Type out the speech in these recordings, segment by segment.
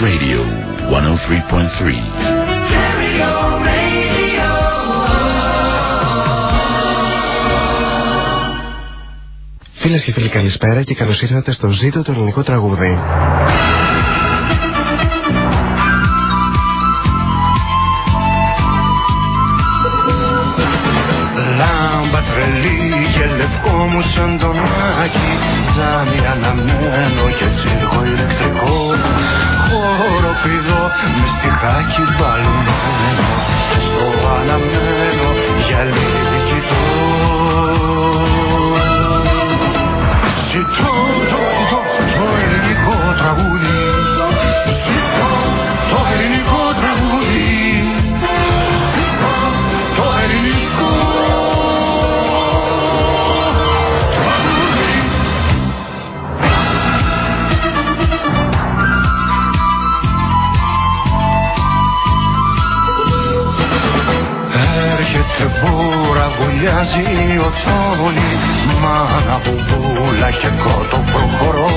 Radio 103.3. Φίλες και φίλοι καλησπέρα και καλώς ήρθατε στο ζήτο το ελληνικό τραγούδι. Λάμπα τρελή και λευκό μου σαν τον Άκη Τζάμι αναμένο και τσίρκο ηλεκτρικό Χώρο πηδό με στιχάκι μπαλμένο Στο αναμένο γυαλί κοιτώ βουλιάζει η οθόνη Μάνα μπουμπούλα και κότο προχωρώ.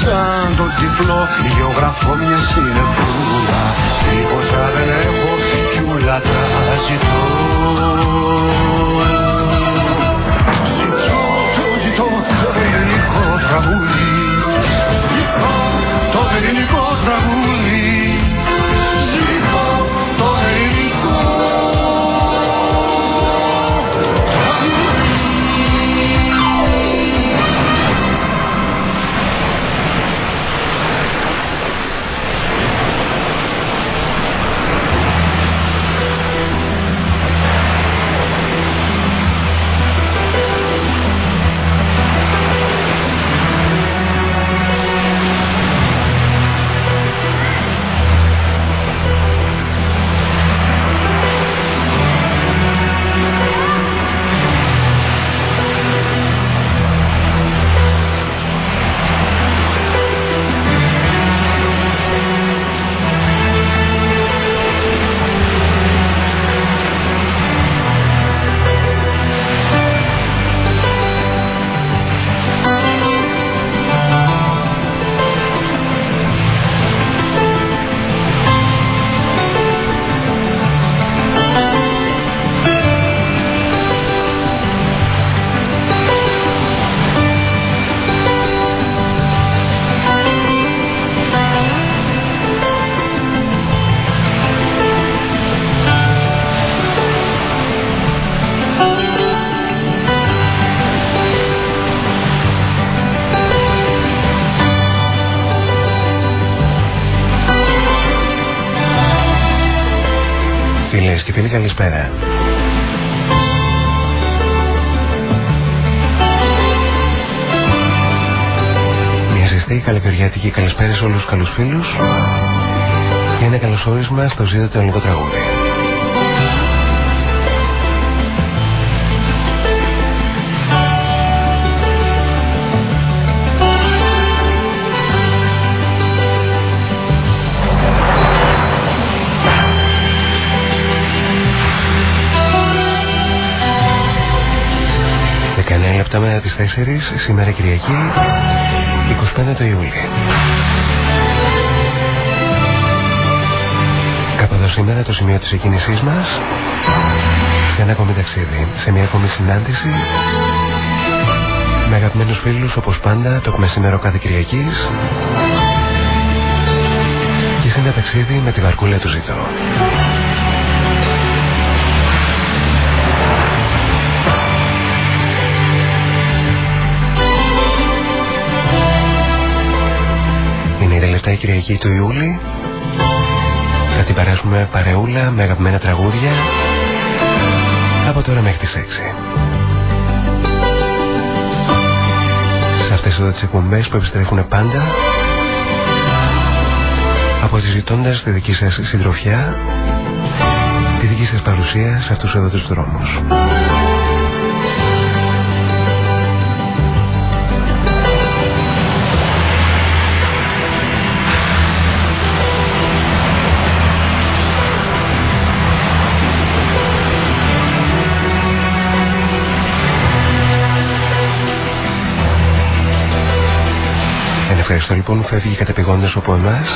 Σαν τον τυφλό γεωγραφώ μια συνεφούλα Τίποτα δεν έχω κι ούλα τα ζητώ. Ζητώ, το ζητώ το ελληνικό τραγούδι. Ζητώ το ελληνικό τραγούδι καλησπέρα. Μια ζεστή καλοκαιριάτικη καλησπέρα σε όλους τους καλούς φίλους και ένα καλωσόρισμα στο ζήτο το ελληνικό τραγούδι. Μετά τις 4 σήμερα Κυριακή 25 το Ιούλη. Κάπου εδώ σήμερα το σημείο της εκκίνησής μας σε ένα ακόμη ταξίδι, σε μια ακόμη συνάντηση με αγαπημένους φίλους όπως πάντα το μεσημέρο κάθε Κυριακής και σε ένα ταξίδι με τη βαρκούλα του ζητώ. Τελευταία Κυριακή του Ιούλη. Θα την περάσουμε παρεούλα με αγαπημένα τραγούδια από τώρα μέχρι τις 6. Σε αυτές εδώ τις εκπομπές που επιστρέφουν πάντα αποζητώντας τη δική σας συντροφιά τη δική σας παρουσία σε αυτούς εδώ τους δρόμους. ευχαριστώ λοιπόν φεύγει κατεπηγόντας από εμάς.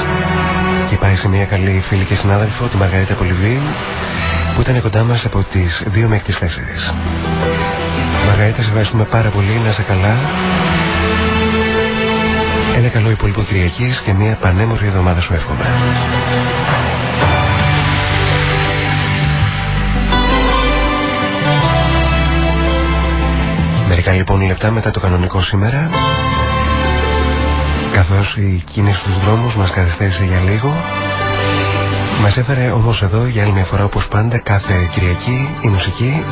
και πάει σε μια καλή φίλη και συνάδελφο, τη Μαργαρίτα Πολυβή, που ήταν κοντά μας από τις 2 μέχρι τις 4. Μαργαρίτα, σε ευχαριστούμε πάρα πολύ, να είσαι καλά. Ένα καλό υπόλοιπο Κυριακής και μια πανέμορφη εβδομάδα σου εύχομαι. Μερικά λοιπόν λεπτά μετά το κανονικό σήμερα καθώς η κίνηση στους δρόμους μας καθυστέρησε για λίγο μας έφερε όμως εδώ για άλλη μια φορά όπως πάντα κάθε Κυριακή η μουσική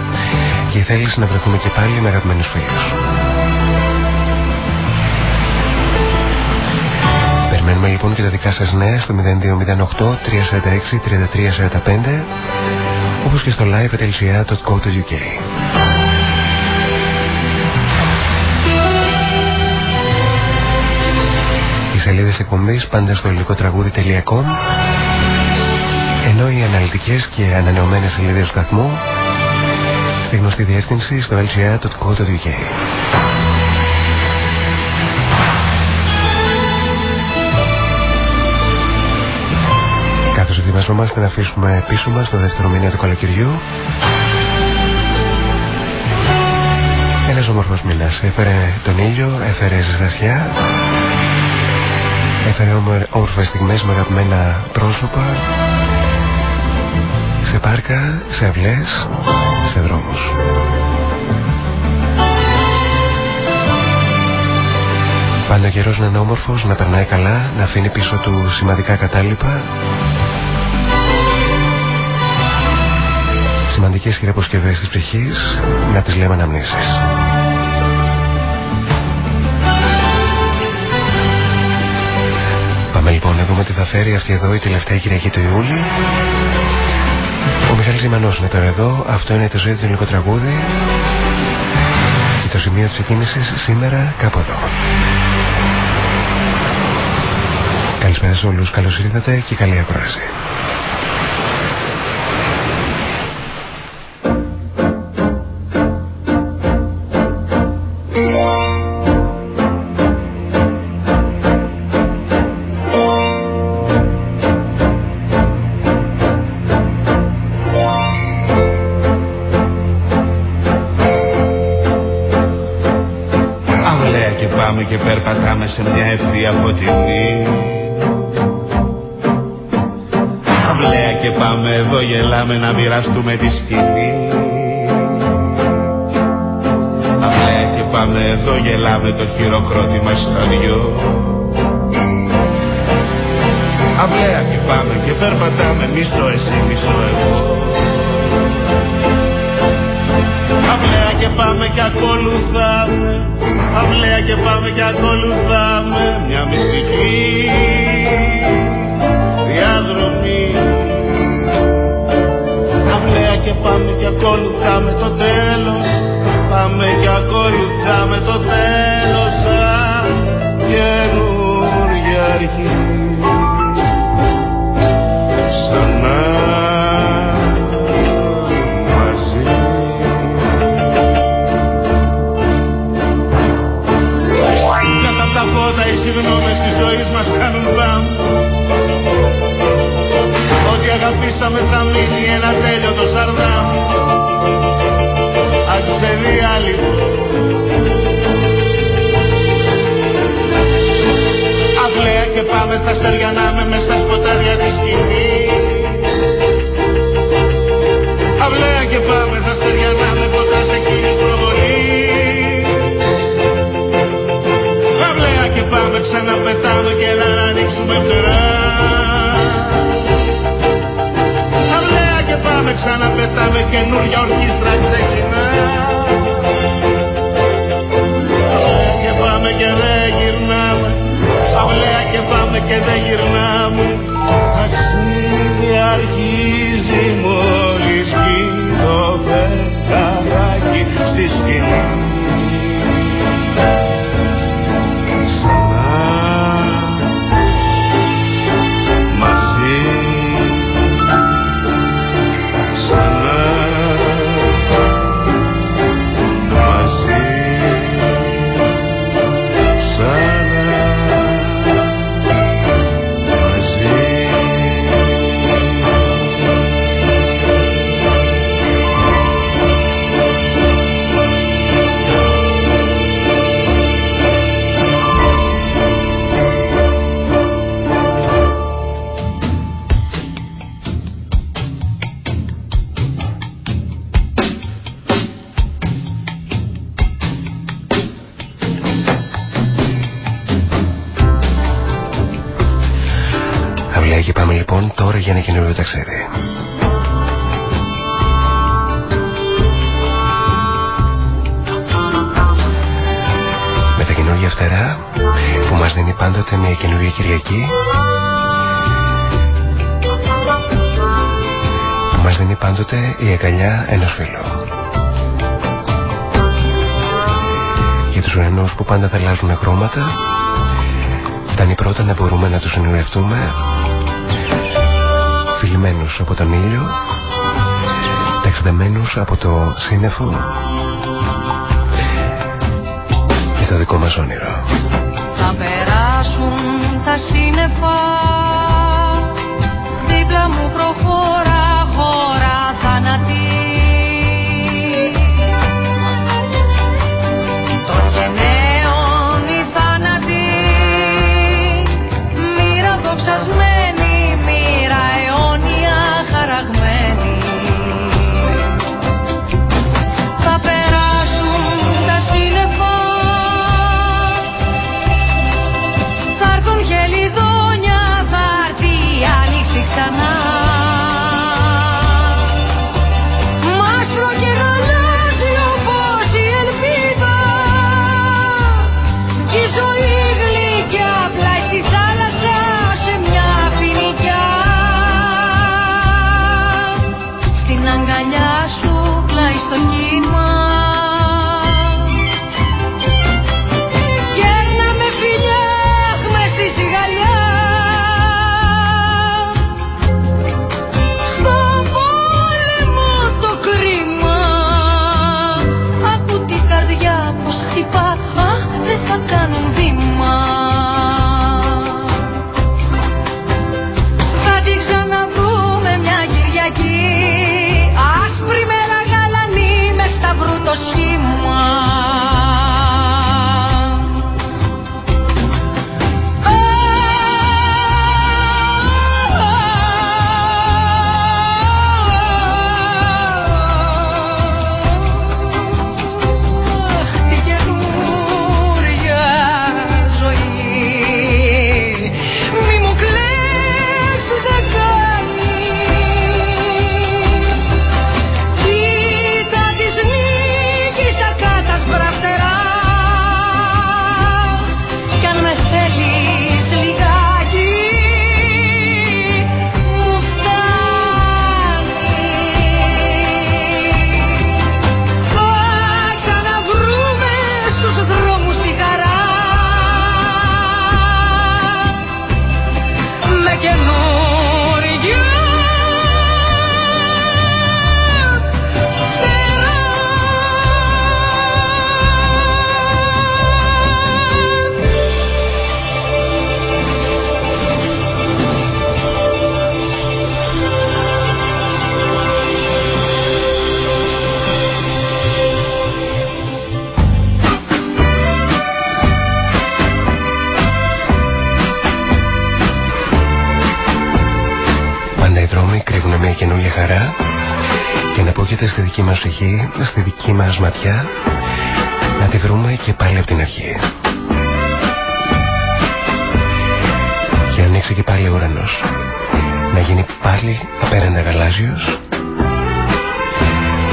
και η θέληση να βρεθούμε και πάλι με αγαπημένους φίλους. Περιμένουμε λοιπόν και τα δικά σας νέα στο 0208 346 3345 όπως και στο live.lca.co.uk σελίδες εκπομπής πάντα στο τραγούδι.com ενώ οι αναλυτικές και ανανεωμένες σελίδες του σταθμού στη γνωστή διεύθυνση στο lgr.co.uk Καθώς ετοιμαζόμαστε να αφήσουμε πίσω μας το δεύτερο μήνα του καλοκαιριού. Ένας όμορφος μήνας. Έφερε τον ήλιο, έφερε ζεστασιά έφερε όμορφες στιγμές με αγαπημένα πρόσωπα σε πάρκα, σε αυλές, σε δρόμους. Πάντα καιρός να είναι όμορφος, να περνάει καλά, να αφήνει πίσω του σημαντικά κατάλοιπα. Σημαντικές χειραποσκευές της ψυχής, να τις λέμε αναμνήσεις. Πάμε λοιπόν να δούμε τι θα φέρει αυτή εδώ η τελευταία Κυριακή του Ιούλη. Ο Μιχάλης Ζημανός είναι τώρα εδώ. Αυτό είναι το ζωή του ελληνικό τραγούδι. Και το σημείο της εκκίνησης σήμερα κάπου εδώ. Καλησπέρα σε όλους. Καλώς ήρθατε και καλή ακρόαση. Σε μια ευθεία φωτεινή Αυλαία και πάμε εδώ γελάμε να μοιραστούμε τη σκηνή. Αυλαία και πάμε εδώ γελάμε το χειροκρότημα στα δυο Αυλαία και πάμε και περπατάμε μισό εσύ μισό εγώ. Αυλαία και πάμε και ακολουθάμε αυλαία και πάμε και ακολουθάμε μια μυστική διαδρομή αυλαία και πάμε και ακολουθάμε το τέλος. Πάμε και ακολουθάμε το τέλος. Σαν αλλάζουν χρώματα ήταν η πρώτα να μπορούμε να τους ονειρευτούμε φιλμένους από τον ήλιο. Ταξιδεμένους από το σύννεφο. Και το δικό μας όνειρο. Θα περάσουν τα σύννεφα. Δίπλα μου προχώρα στη δική μας ματιά να τη βρούμε και πάλι από την αρχή. Και να ανοίξει και πάλι ο ουρανός να γίνει πάλι απέραντα γαλάζιος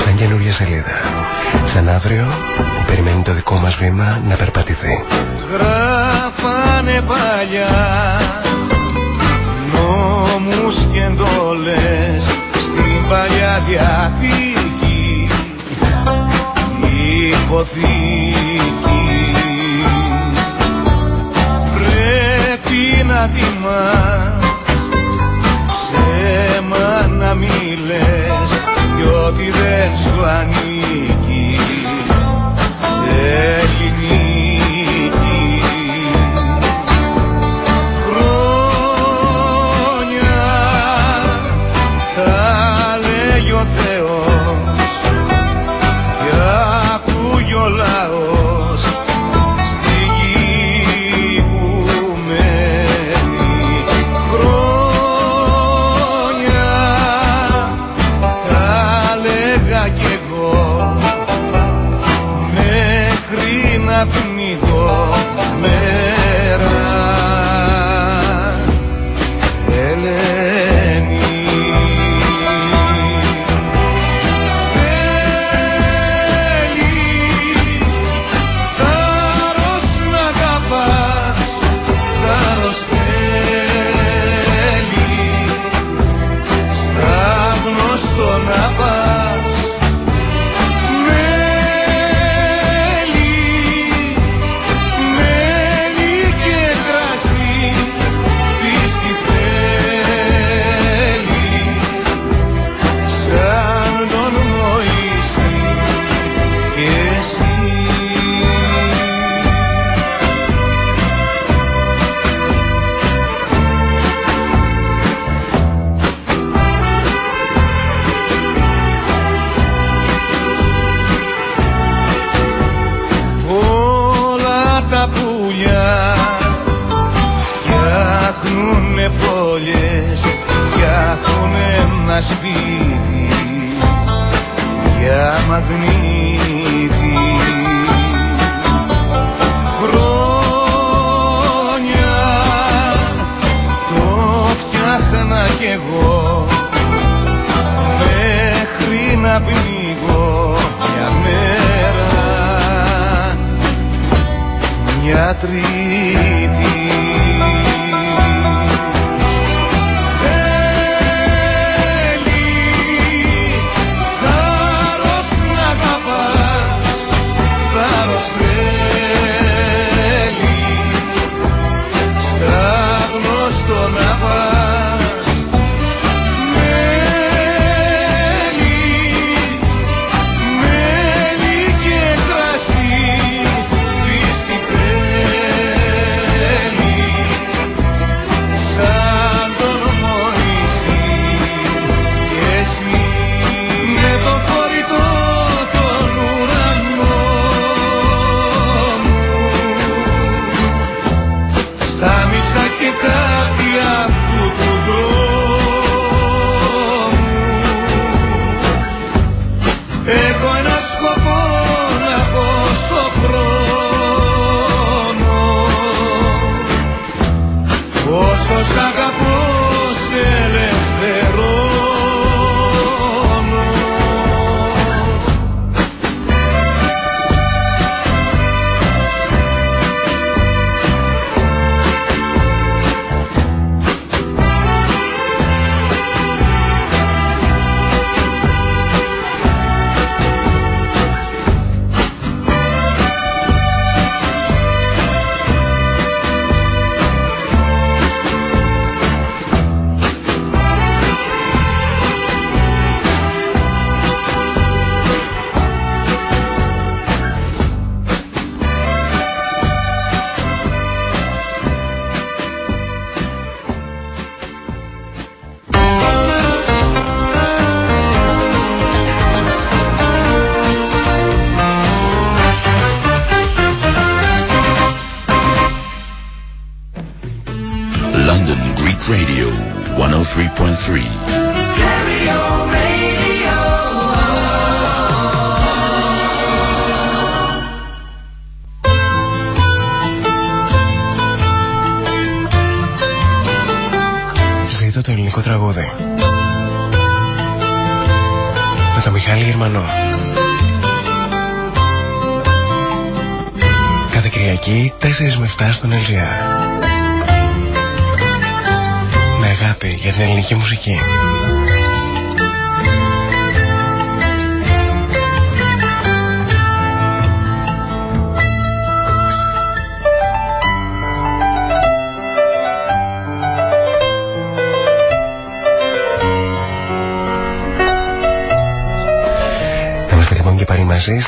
σαν καινούργια σελίδα σαν αύριο που περιμένει το δικό μας βήμα να περπατηθεί. Γράφανε παλιά νόμους και εντόλες στην παλιά διαθήκη υποθήκη πρέπει να τιμάς. Ψέμα να μη λες κι ό,τι δεν σου ανήκει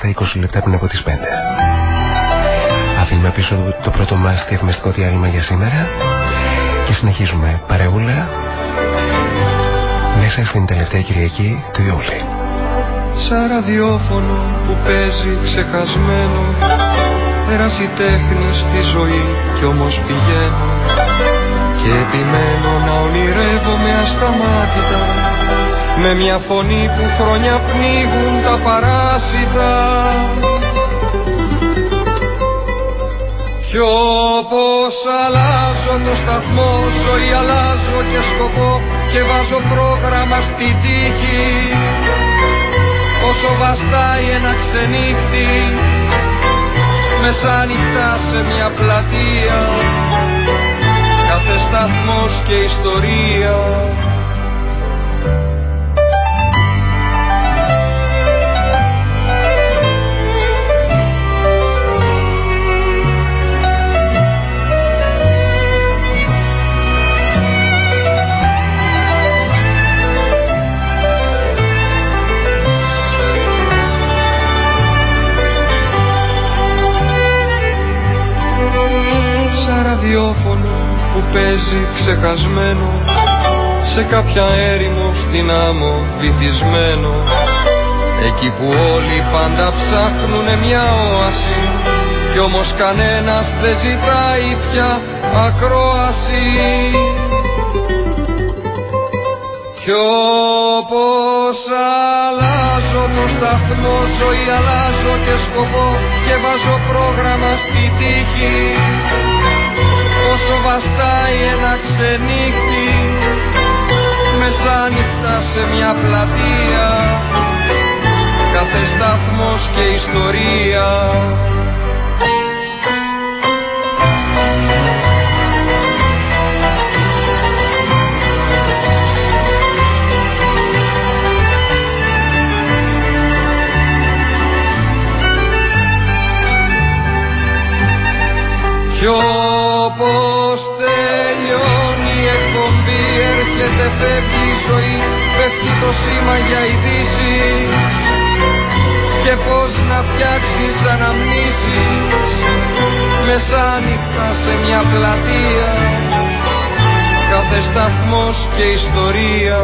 στα 20 λεπτά πριν από τις 5 αφήνουμε πίσω το πρώτο μας διαφημιστικό διάλειμμα για σήμερα και συνεχίζουμε. Παρεούλα μέσα στην τελευταία Κυριακή του Ιούλη. Σαν ραδιόφωνο που παίζει ξεχασμένο Πέρασε η τέχνη στη ζωή κι όμως πηγαίνω. Και επιμένω να ονειρεύομαι ασταμάτητα Με μια φωνή που χρόνια πνίγουν τα παράσιτα. Κι όπως αλλάζω το σταθμό ζωή αλλάζω και σκοπό και βάζω πρόγραμμα στη τύχη. Όσο βαστάει ένα ξενύχτη μεσάνυχτα σε μια πλατεία. Κάθε σταθμός και ιστορία ραδιόφωνο που παίζει ξεχασμένο σε κάποια έρημο στην άμμο βυθισμένο. Εκεί που όλοι πάντα ψάχνουνε μια όαση κι όμως κανένας δεν ζητάει πια ακρόαση. Κι Κι όπως αλλάζω το σταθμό ζωή αλλάζω και σκοπό και βάζω πρόγραμμα στη τύχη όσο βαστάει ένα ξενύχτη μεσάνυχτα σε μια πλατεία. Κάθε σταθμός και ιστορία. Κι όπως τελειώνει η εκπομπή έρχεται φεύγει η ζωή πέφτει το σήμα για ειδήσεις. Και πως να φτιάξεις αναμνήσεις μεσάνυχτα σε μια πλατεία. Κάθε σταθμός και ιστορία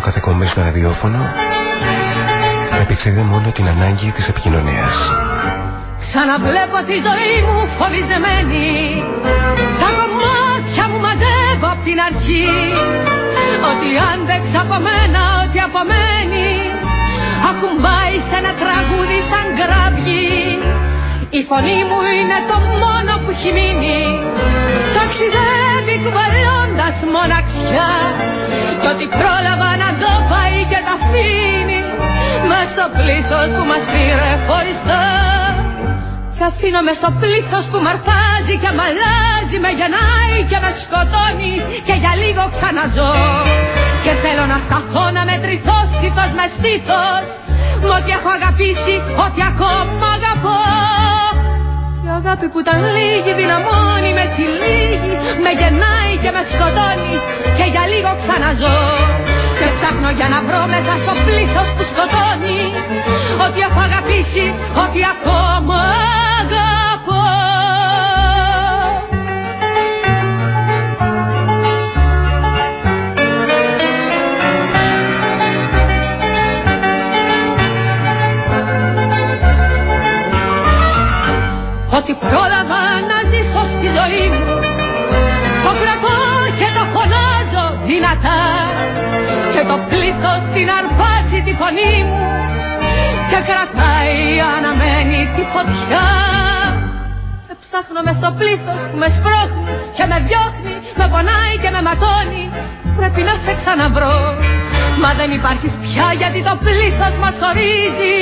προς το άγνωστο κατακομπή στο ραδιόφωνο επεξεργεί μόνο την ανάγκη της επικοινωνίας. Ξαναβλέπω τη ζωή μου φοβισμένη. Τα κομμάτια μου μαζεύω απ' την αρχή. Ότι άντεξα από μένα, ότι απομένει. Ακουμπάει σε ένα τραγούδι σαν γραβγή. Η φωνή μου είναι το μόνο που έχει μείνει Ταξιδεύει κουβαλώντας μοναξιά. Κι ό,τι πρόλαβα να το πάει και τα αφήνει. Μες στο πλήθος που μας πήρε χωριστά. Και αφήνω μες στο πλήθος που μ' αρπάζει και μ' αλλάζει Με γεννάει και με σκοτώνει και για λίγο ξαναζώ. Και θέλω να σταθώ να μετρηθώ στήθος μες στήθος Μ' ό,τι έχω αγαπήσει, ό,τι ακόμα αγαπώ. η αγάπη που ήταν λίγη δυναμώνει με τη λίγη Με γεννάει και με σκοτώνει και για λίγο ξαναζώ. Και ψάχνω για να βρω μέσα στο πλήθος που σκοτώνει. Ότι έχω αγαπήσει, ότι ακόμα φωνή μου Και κρατάει αναμένη τη φωτιά. Και ψάχνω μες στο πλήθος που με σπρώχνει Και με διώχνει, με πονάει και με ματώνει. Πρέπει να σε ξαναβρω Μα δεν υπάρχεις πια γιατί το πλήθος μας χωρίζει.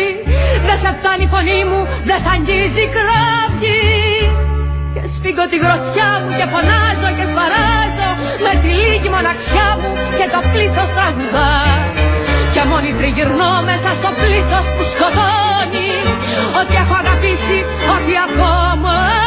Δεν σε φτάνει η φωνή μου, δεν σ' αγγίζει κραυγή. Και σφίγγω τη γροθιά μου και φωνάζω και σπαράζω Με τη λίγη μοναξιά μου και το πλήθος τραγουδά. Και μόνη τριγυρνώ μέσα στο πλήθος που σκοτώνει. Ότι έχω αγαπήσει, ότι ακόμα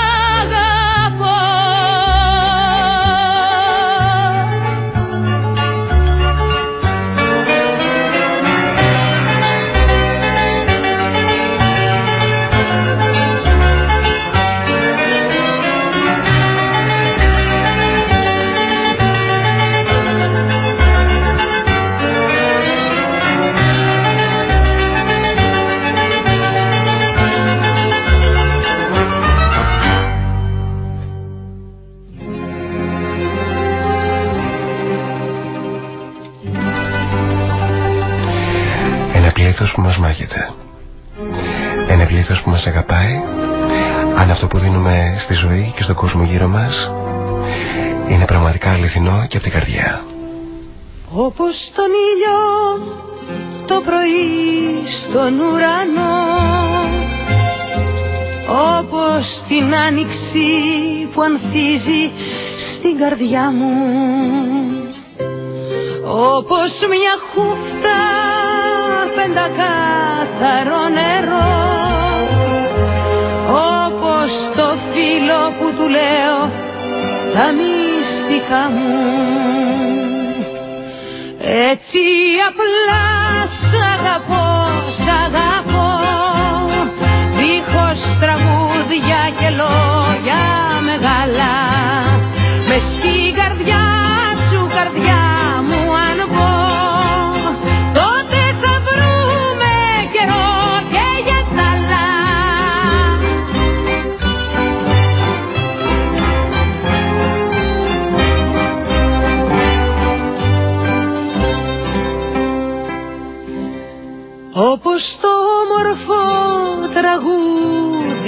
γύρω μας είναι πραγματικά αληθινό και από την καρδιά. Όπως τον ήλιο το πρωί στον ουρανό όπως την άνοιξη που ανθίζει στην καρδιά μου όπως μια χούφτα πεντακάθαρο νερό λέω τα μυστικά μου. Έτσι απλά σ' αγαπώ, σ' αγαπώ. Δίχως τραγούδια και λόγια μεγάλα μες στην καρδιά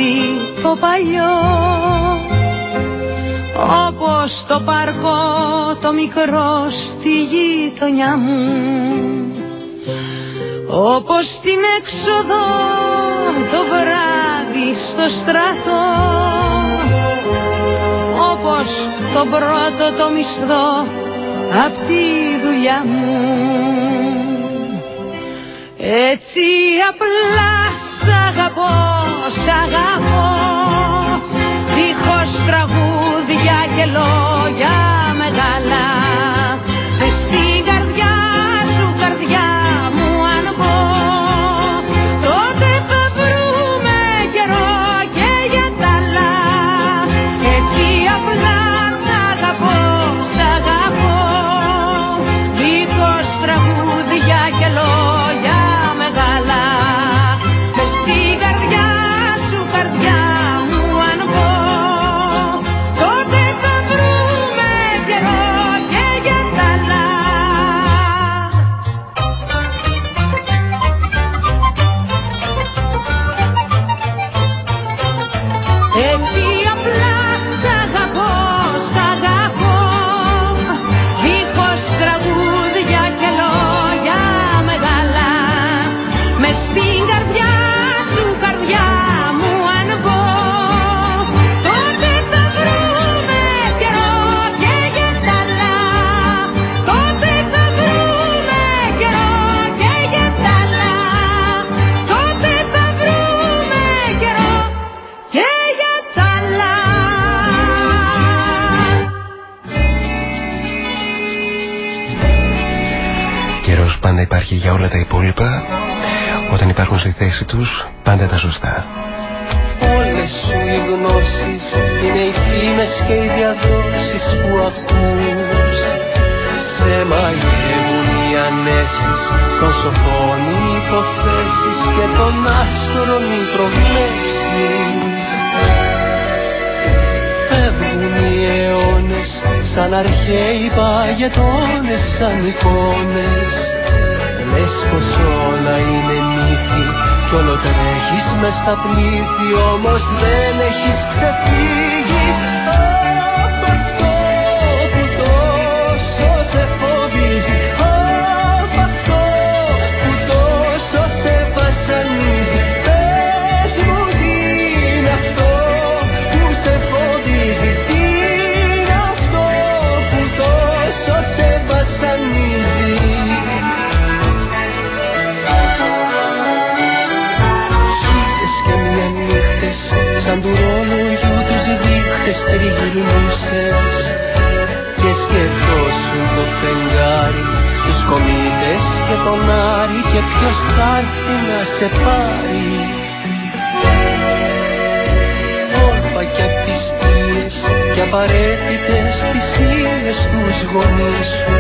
τραγούδι το παλιό. Όπως το πάρκο το μικρό στη γειτονιά μου. Όπως την έξοδο το βράδυ στο στρατό. Όπως το πρώτο το μισθό απ' τη δουλειά μου. Έτσι απλά σ' αγαπώ, σ' αγαπώ. Δίχως τραγούδια και λόγια μεγάλα υπάρχουν στη θέση τους πάντα τα σωστά. Όλες σου οι γνώσεις είναι οι φήμες και οι διαδόσεις που ακούς. Σε μαγεύουν οι ανέσεις των σοφών οι υποθέσεις και των άστρων οι προβλέψεις. Φεύγουν οι αιώνες σαν αρχαίοι παγετώνες σαν εικόνες. Λες πως όλα είναι μύθι κι όλο τρέχεις μες στα πλήθη όμως δεν έχεις ξεφύγει ποιος θα έρθει να σε πάρει. Όρπα και απιστίες και απαραίτητες τις ήλιες τους γονείς σου.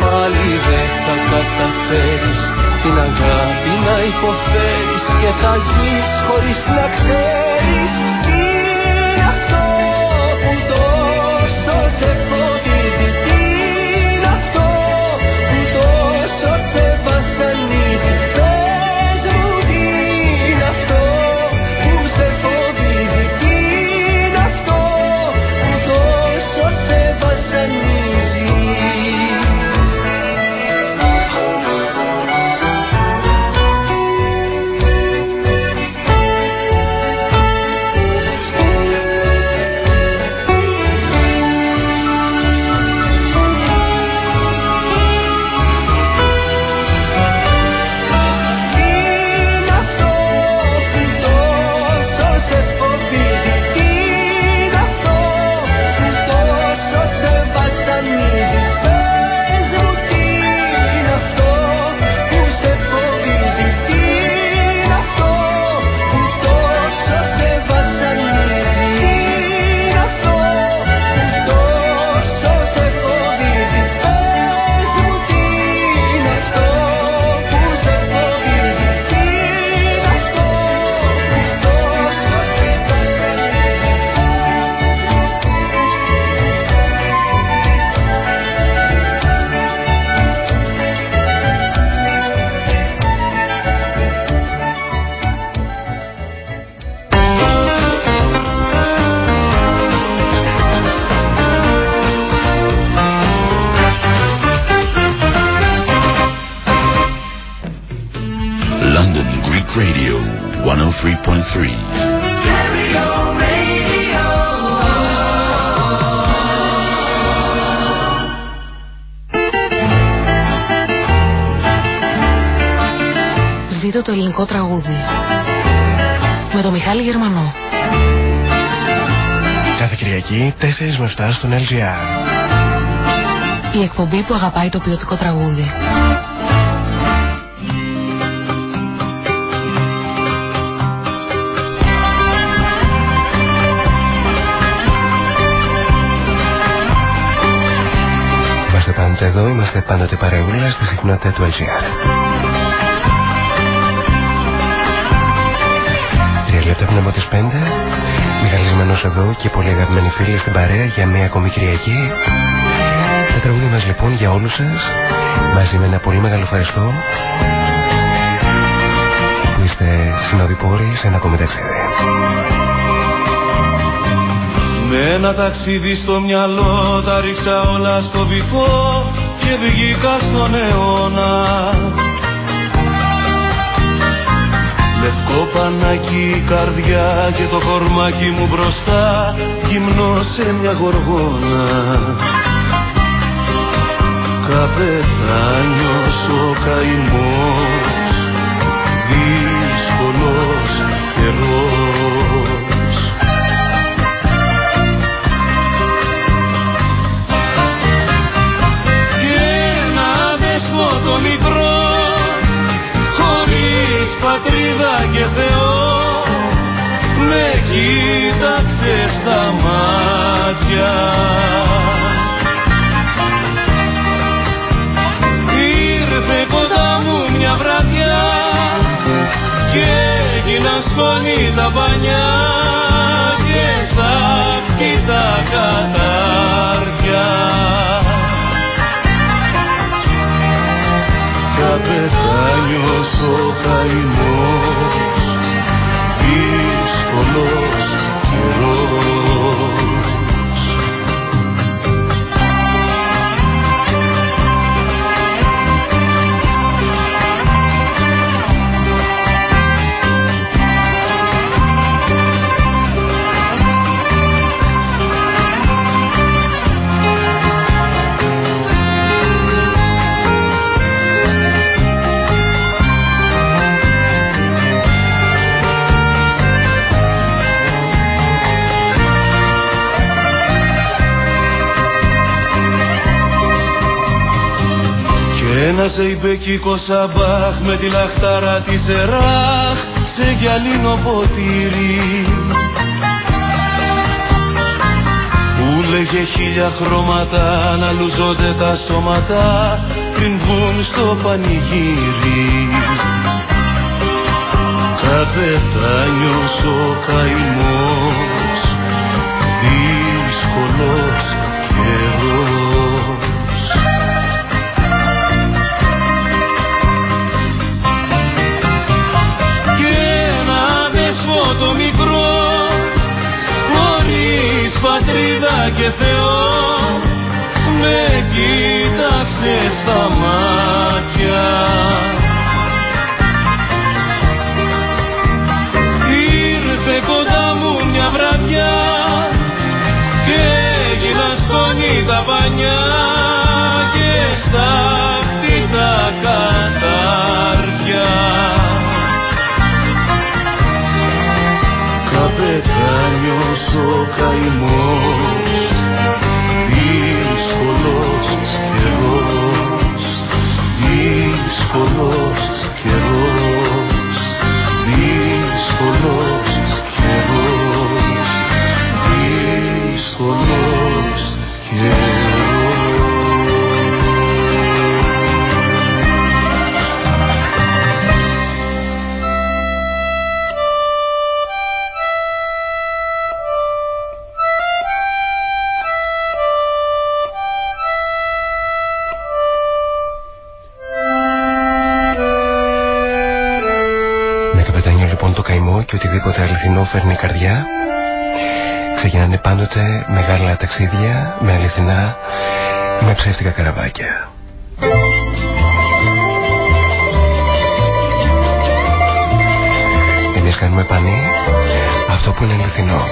Πάλι δεν θα καταφέρεις την αγάπη να υποφέρεις και θα ζεις χωρίς να ξέρεις 4 με 7 στον LGR. Η εκπομπή που αγαπάει το ποιοτικό τραγούδι. Είμαστε πάντοτε εδώ, είμαστε πάντοτε παρεούλα στη συχνότητα του LGR. Τρία λεπτά πριν από τις πέντε, Μιχαλισμένος εδώ και πολύ αγαπημένοι φίλοι στην παρέα για μια ακόμη Κυριακή. Τα τραγούδια μας λοιπόν για όλους σας, μαζί με ένα πολύ μεγάλο ευχαριστώ που είστε συνοδοιπόροι σε ένα ακόμη ταξίδι. Με ένα ταξίδι στο μυαλό τα ρίξα όλα στο βυθό και βγήκα στον αιώνα Λευκό πανάκι η καρδιά και το κορμάκι μου μπροστά γυμνό σε μια γοργόνα. Καπετάνιος ο καημός δύσκολος καιρός ζεϊμπεκικό σαμπάχ με τη λαχτάρα της Εράχ σε γυαλίνο ποτήρι. Που λέγε χίλια χρώματα να λουζώνται τα σώματα πριν βγουν στο πανηγύρι. Καπετάνιος ο καημός δύσκολος καιρός και Θεό με κοίταξε στα μάτια. Ήρθε κοντά μου μια βραδιά και έγιναν σκόνη τα πανιά και στα τα κατάρια Καπετάνιος ο καημός φέρνει η καρδιά ξεκινάνε πάντοτε μεγάλα ταξίδια με αληθινά με ψεύτικα καραβάκια. κάνουμε πανί αυτό που είναι αληθινό.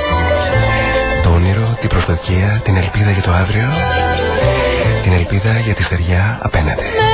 Το όνειρο, την προσδοκία, την ελπίδα για το αύριο, την ελπίδα για τη στεριά απέναντι.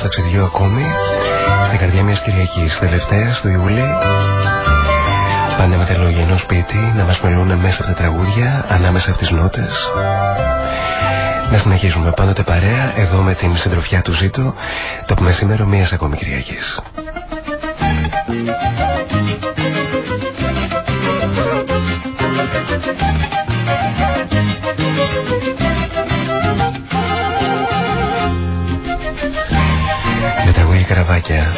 Ενός ταξιδιού ακόμη στην καρδιά μιας Κυριακής τελευταίας του Ιούλη πάνε με τα λόγια ενός σπίτι να μας μελούν μέσα από τα τραγούδια ανάμεσα από τις νότες. Να συνεχίζουμε πάντοτε παρέα εδώ με την συντροφιά του Ζήτου το μεσήμερο μιας ακόμη Κυριακής. Με τραγούδια καραβάκια.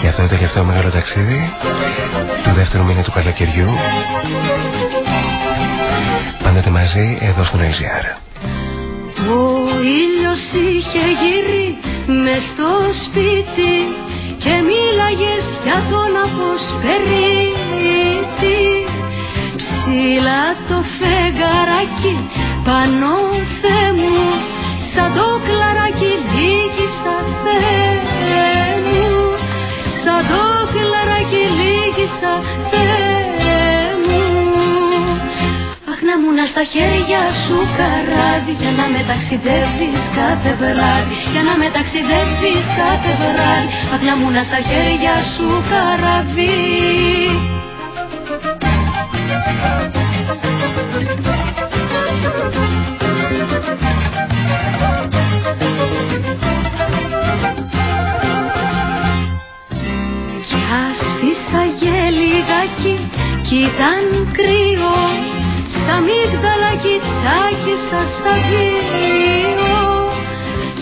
Για αυτό το τελευταίο μεγάλο ταξίδι του δεύτερου μήνα του καλοκαιριού. Πάντοτε μαζί εδώ στον LGR. Ο ήλιος είχε γύρει μες στο σπίτι και μίλαγες για τον αποσπερίτη. Ψηλά το φεγγαράκι πάνω Θεέ μου σαν το κλαράκι λίγησα Θεέ μου σαν το κλαράκι λίγησα Θεέ μου. Αχ να μου να στα χέρια σου καράβι Για να με ταξιδεύεις κάθε βράδυ Για να με ταξιδεύεις κάθε βράδυ. Αχ να μου να στα χέρια σου καράβι. Κι γελιγάκι κι ήταν κρύο. Σαν μίγδαλα κι τσάκισα στα δύο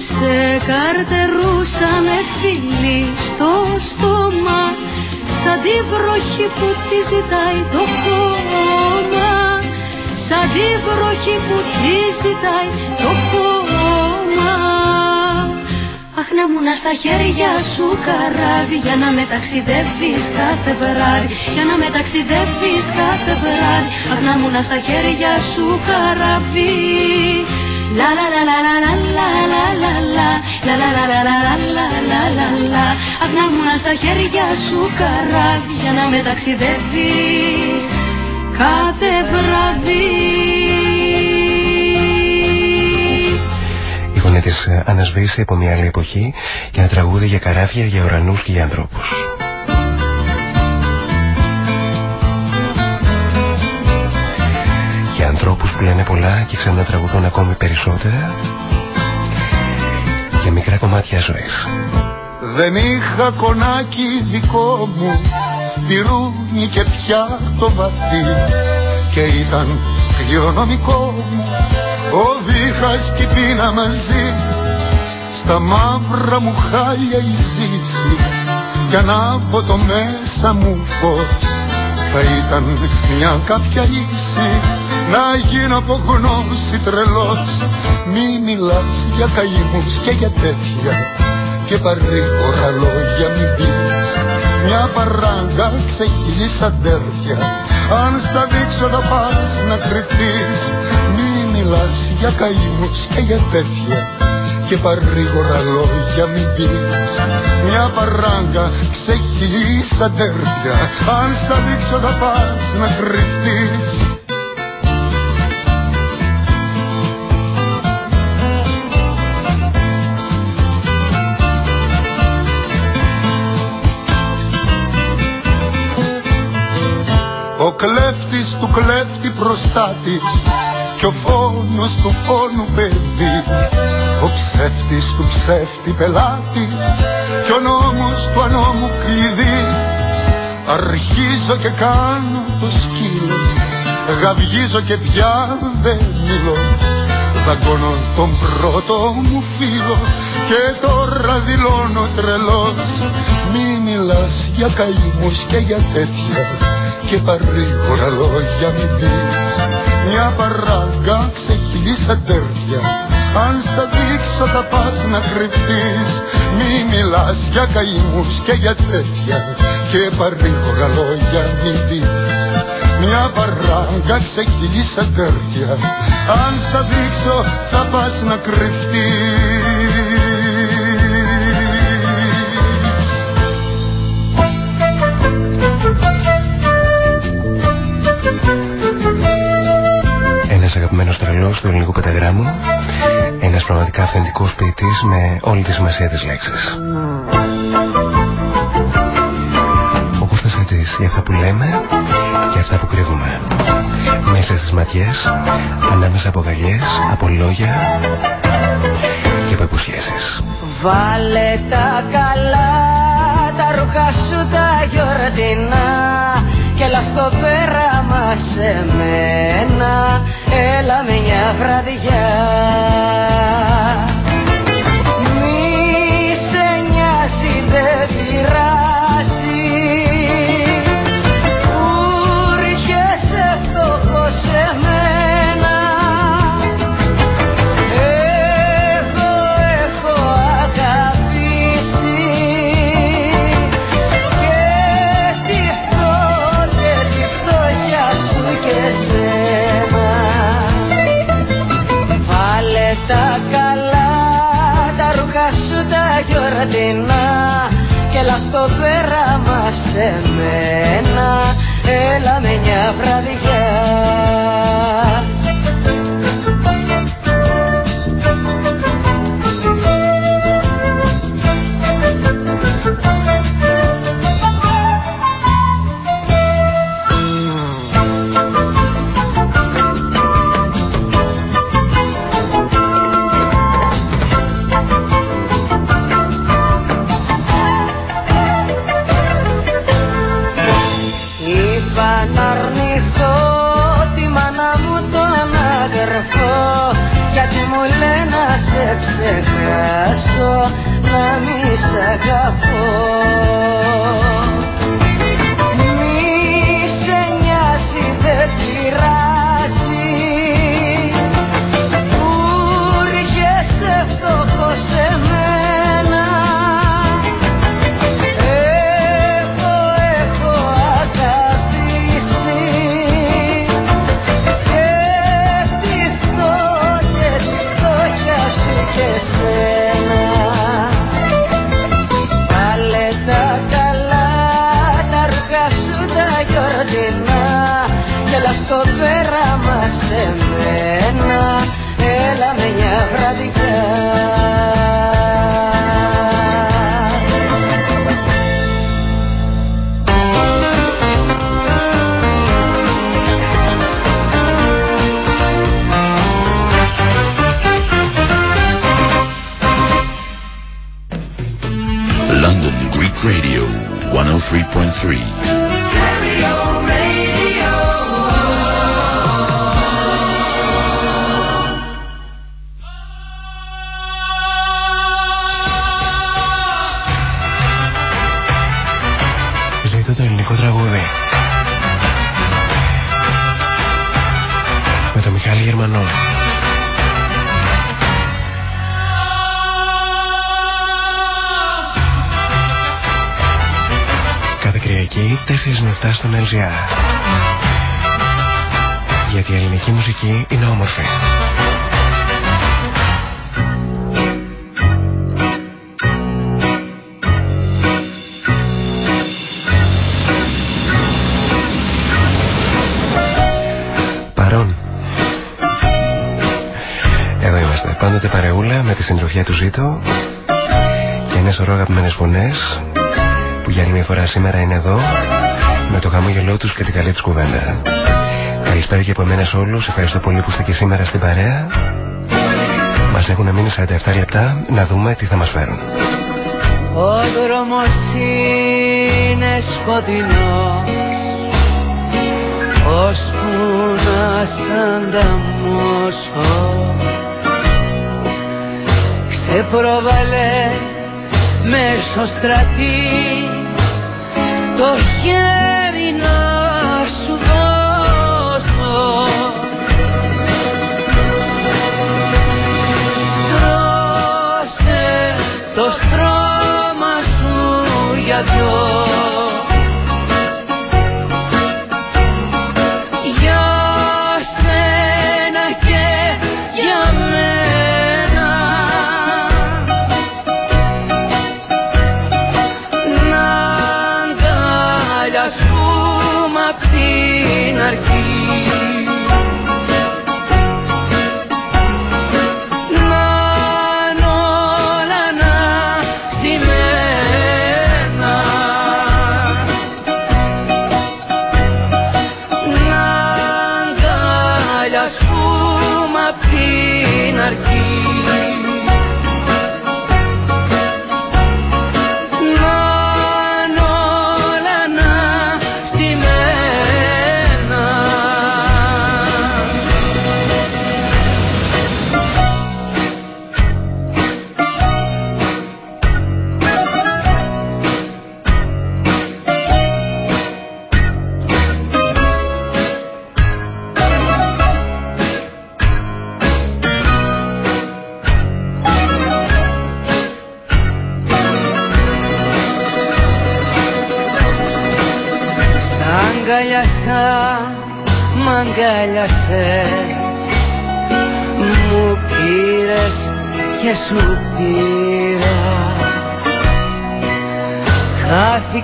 Σε καρτερούσα με φίλη στο στόμα. Σαν τη βροχή που τη ζητάει το χώμα. Σαν τη βροχή που τη ζητάει το χώμα Αχ να μου να στα χέρια σου καράβι Για να με ταξιδεύεις κάθε βράδυ Για να με ταξιδεύεις κάθε βράδυ Αχ να μου να στα χέρια σου καράβι Λα λα λα λα λα λα λα λα λα λα λα λα λα λα λα λα λα λα Αχ να μου να στα χέρια σου καράβι Για να με ταξιδεύεις κάθε βράδυ Η φωνή της ε, ανασβήσεις από μια άλλη εποχή και ένα τραγούδι για καράβια, για ουρανούς και για ανθρώπους. Για ανθρώπους που λένε πολλά και ξανατραγουδούν ακόμη περισσότερα. Για μικρά κομμάτια ζωής. Δεν είχα κονάκι δικό μου Πυρούνι και πια το βαθύ Και ήταν υγειονομικό. Μου ο βήχας και η πείνα μαζί. Στα μαύρα μου χάλια η ζήση κι ανάβω το μέσα μου φως θα ήταν μια κάποια λύση. Να γίνω από γνώση τρελός. Μη μιλάς για καημούς και για τέτοια. Και παρήγορα λόγια μη πεις μια παράγκα ξεχυλής αδέρφια αν στα δείξω θα πας να κρυφτείς μη μιλάς για καημούς και για τέτοια. Και παρήγορα λόγια μην πεις. Μια παράγκα ξεχύλεις αδέρφια Αν στα δείξω θα πας να κρυφτείς του κλέφτη προστάτης κι ο φόνος του φόνου παιδί ο ψεύτης του ψεύτη πελάτης. Κι ο νόμος του ανώμου κλειδί. Αρχίζω και κάνω το σκύλο. Γαυγίζω και πια δεν μιλώ δαγκώνω τον πρώτο μου φίλο. Και τώρα δηλώνω τρελός. Μη μιλάς για καημούς και για τέτοια και παρήγορα λόγια μην πεις. Μια παράγκα ξεχυλής αντέρφια αν στα δείξω θα πας να κρυφτείς. Μη μιλάς για καημούς και για τέτοια. Και παρήγορα λόγια μην πεις. Μια παράγκα ξεχυλής αντέρφια Αν στα δείξω θα πας να κρυφτείς Ένας αγαπημένος τρελός του ελληνικού πενταγράμμου ένας πραγματικά αυθεντικός ποιητής με όλη τη σημασία της λέξης. Ο Κώστας Χατζής για αυτά που λέμε και αυτά που κρύβουμε. Μέσα στις ματιές, ανάμεσα από γαλλιές, από λόγια και από υποσχέσεις. Βάλε τα καλά, τα ρούχα σου τα γιορτινά και έλα στο πέραμα σε μένα. Έλα μια βραδιά 7 στον LGR. Γιατί η ελληνική μουσική είναι όμορφη. πάντοτε παρεούλα με τη συντροφιά του Ζήτο και ένα σωρό αγαπημένες φωνές που για άλλη μια φορά σήμερα είναι εδώ με το χαμόγελό τους και την καλή τους κουβέντα. Καλησπέρα και από εμένα σε όλους. Ευχαριστώ πολύ που είστε και σήμερα στην παρέα. Μας έχουν μείνει 47 λεπτά να δούμε τι θα μας φέρουν. Ο δρόμος είναι σκοτεινός ώσπου να σ' ανταμώσω σε πρόβαλε μέσω στρατή το χέρι να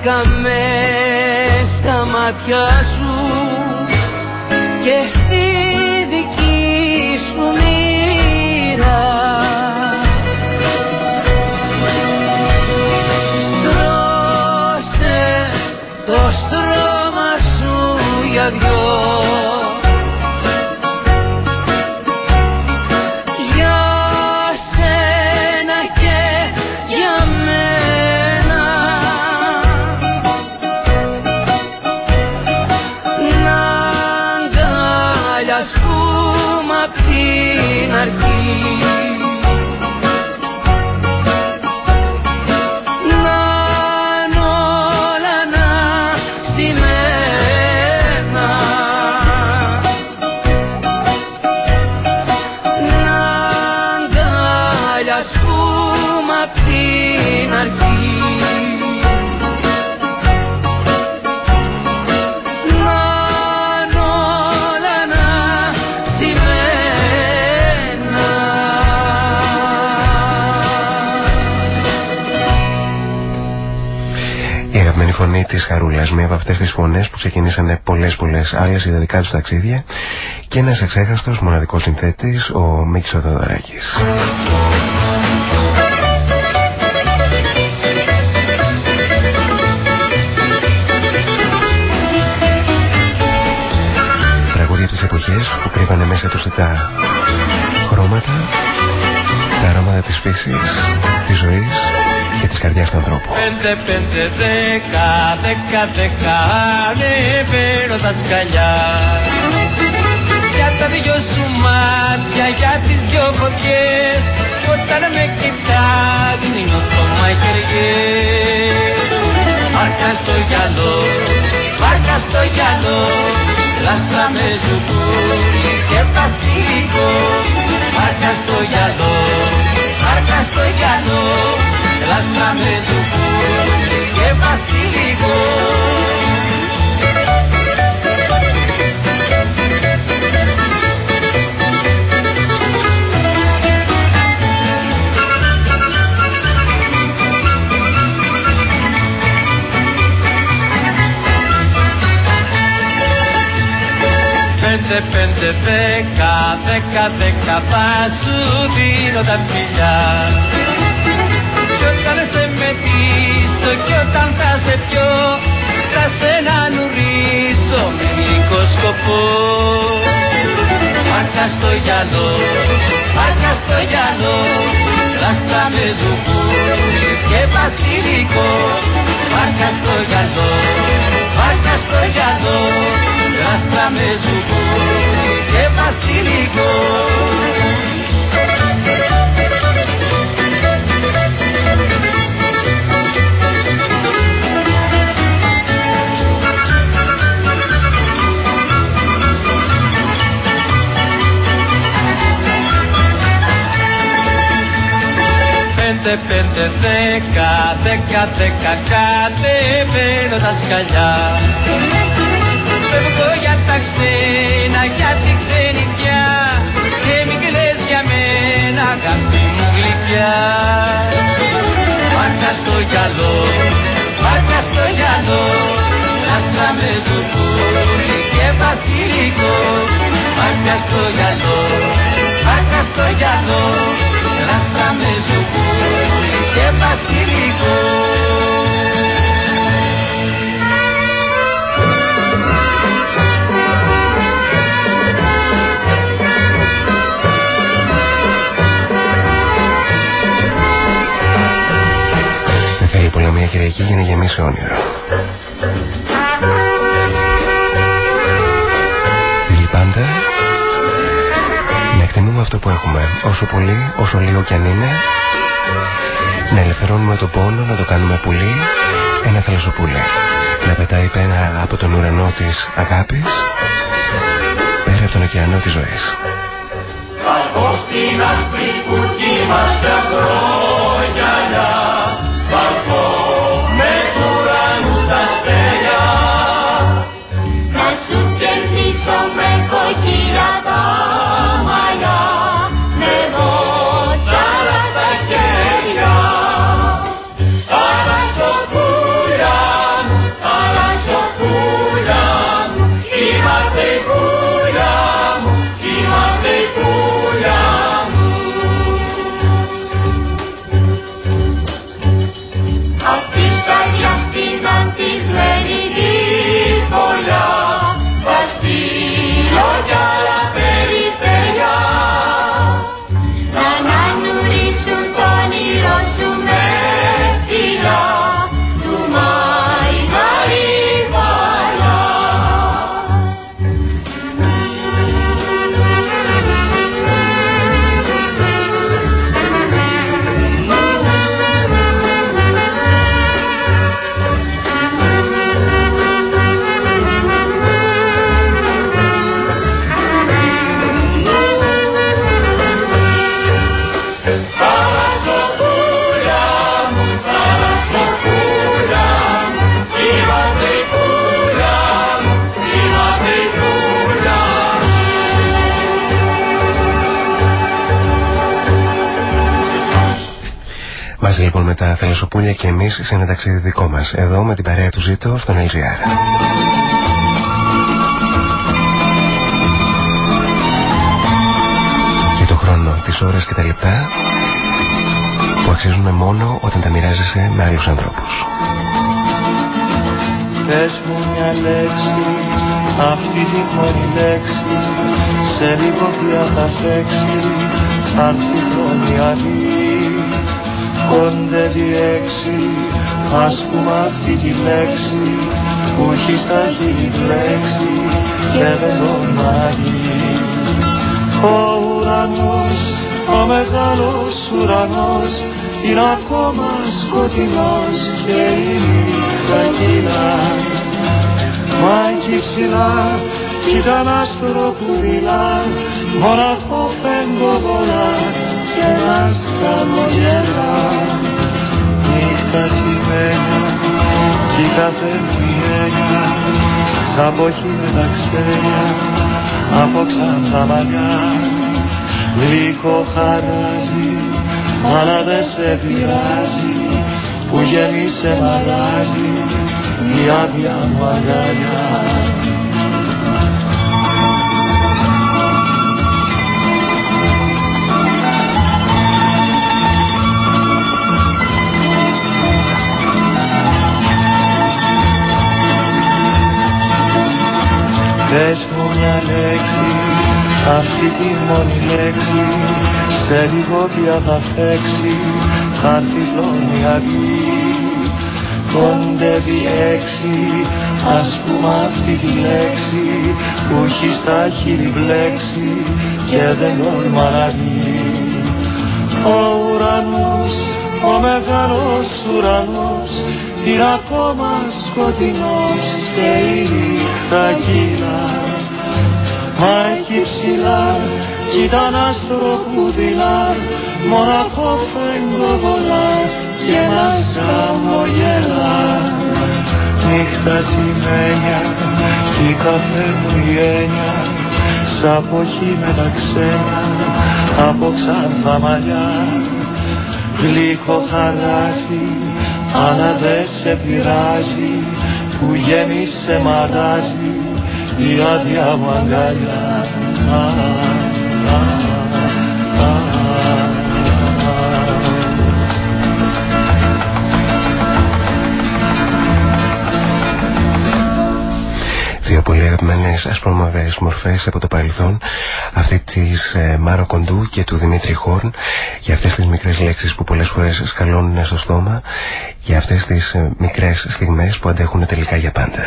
Χάθηκαμε στα μάτια σου μία από αυτές τις φωνές που ξεκινήσανε πολλές πολλές άλλες για τα δικά τους ταξίδια. Και ένας εξέχαστος μοναδικός συνθέτης, ο Μίξο Δωδωράκης. Τραγούδια από τις εποχές που κρύβανε μέσα τους τα χρώματα, τα αρώματα της φύσης, της ζωής και της καρδιάς του ανθρώπου. Πέντε, πέντε, δέκα, δέκα, δέκα, ανεβαίνω τα σκαλιά. Για τα δυο σου μάτια, για τις δυο φωτιές, όταν με κοιτάς, δίνω το μαχαιριές. Μάρκα στο γυαλό, γυαλό λάστρα με ζουπούρι και βασίλικο Άρκα στο γυαλό, άρκα στο γυαλό λάστρα με ζουπούρι και βασίλικο πέντε πέντε δέκα δέκα δέκα όταν θα σε πιω θα σε να νουρίσω με γλυκό σκοπό. Μάρκα στο γυαλό, μάρκα στο γυαλό λάστρα με ζουπούρι και βασιλικό. Μάρκα στο γυαλό, μάρκα στο γυαλό λάστρα με ζουπούρι και βασιλικό Πέντε πέντε δέκα δέκα δέκα κατεβαίνω τα σκαλιά. Φεύγω για τα ξένα για την ξενιτιά και μην κλαις για μένα αγάπη μου γλυκιά. Μάρκα στο γυαλό, μάρκα στο γυαλό. Άστρα με ζουπούρι και βασιλικό. Μάρκα στο γυαλό, μάρκα στο γυαλό. Άστρα με ζουπούρι και βασιλικό Δεν θέλει πολλά μια Κυριακή για να γεμίσει όνειρο. Θέλει πάντα να εκτιμούμε αυτό που έχουμε, όσο πολύ, όσο λίγο κι αν είναι, να ελευθερώνουμε τον πόνο, να το κάνουμε πουλί, ένα θαλασσοπούλι. Να πετάει πέρα από τον ουρανό της αγάπης, πέρα από τον ωκεανό της ζωής. Κάτω στην άσπρη κουτί μας Μαζί λοιπόν με τα θαλασσοπούλια και εμείς σε ένα ταξίδι δικό μας, εδώ με την παρέα του Ζήτω στον LGR. Και το χρόνο, τις ώρες και τα λεπτά που αξίζουν μόνο όταν τα μοιράζεσαι με άλλους ανθρώπους. Πες μου μια λέξη, αυτή τη μόνη λέξη Σε λίγο πια θα παίξει, αν τη χρονιανή Κοντεύει έξι, ας πούμε αυτή τη λέξη Που έχει στα χείλη λέξη και δεν τον μάγει Ο ουρανός, ο μεγάλος ουρανός είναι ακόμα σκοτεινός και η νύχτα κυλά. Μα εκεί ψηλά κι ήταν άστρο που δειλά μοναχό πολλά και μας χαμογελά νύχτα σημαίνει κι κάθε μου η έννοια σαν ποχή με τα ξένια από ξανθά μαλλιά γλυκό χαράζει αλλά δεν σε πειράζει που γέμισε μαγάζι η άδεια μου αγκαλιά Πες μου μια λέξη, αυτή τη μόνη λέξη Σε λίγο πια θα φέξει, θα έρθει πλώνη αυγή. Κοντεύει έξι, ας πούμε αυτή τη λέξη Που έχει στα χείλη μπλέξει και δεν τόλμα να Ο ουρανός, ο μεγάλος ουρανός είναι ακόμα σκοτεινός και η νύχτα κύλα Μα εκεί ψηλά κι ήταν άστρο που δειλά μοναχό πολλά και μας χαμογελά νύχτα τσιμένια κι η καφέ μου η έννοια σαν αποχή με τα ξένα από ξανθά μαλλιά. Γλυκό χαράζει αλλά δεν σε πειράζει που γέμισε μαράζει η άδεια μου αγκαλιά Δύο πολύ αγαπημένες ασπρόμαυρες μορφές από το παρελθόν, αυτή της ε, Μάρο Κοντού και του Δημήτρη Χόρν, για αυτές τις μικρές λέξεις που πολλές φορές σκαλώνουν στο στόμα, για αυτές τις ε, μικρές στιγμές που αντέχουν τελικά για πάντα.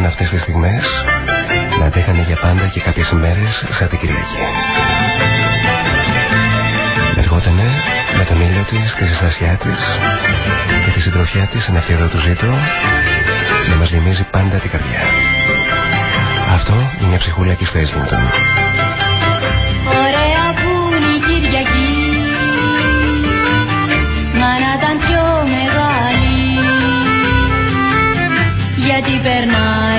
Να γινόταν σαν αυτές τις στιγμές να αντέχανε για πάντα και κάποιες ημέρες σαν την Κυριακή. Εργότανε με τον ήλιο της, τη ζεστασιά της και τη συντροφιά της σε αυτή εδώ του ζήτω να μας γεμίζει πάντα την καρδιά. Αυτό είναι μια ψυχούλα και στο Έσβινγκτον. Ωραία που είναι η Κυριακή Μα να ήταν πιο μεγάλη Γιατί περνάει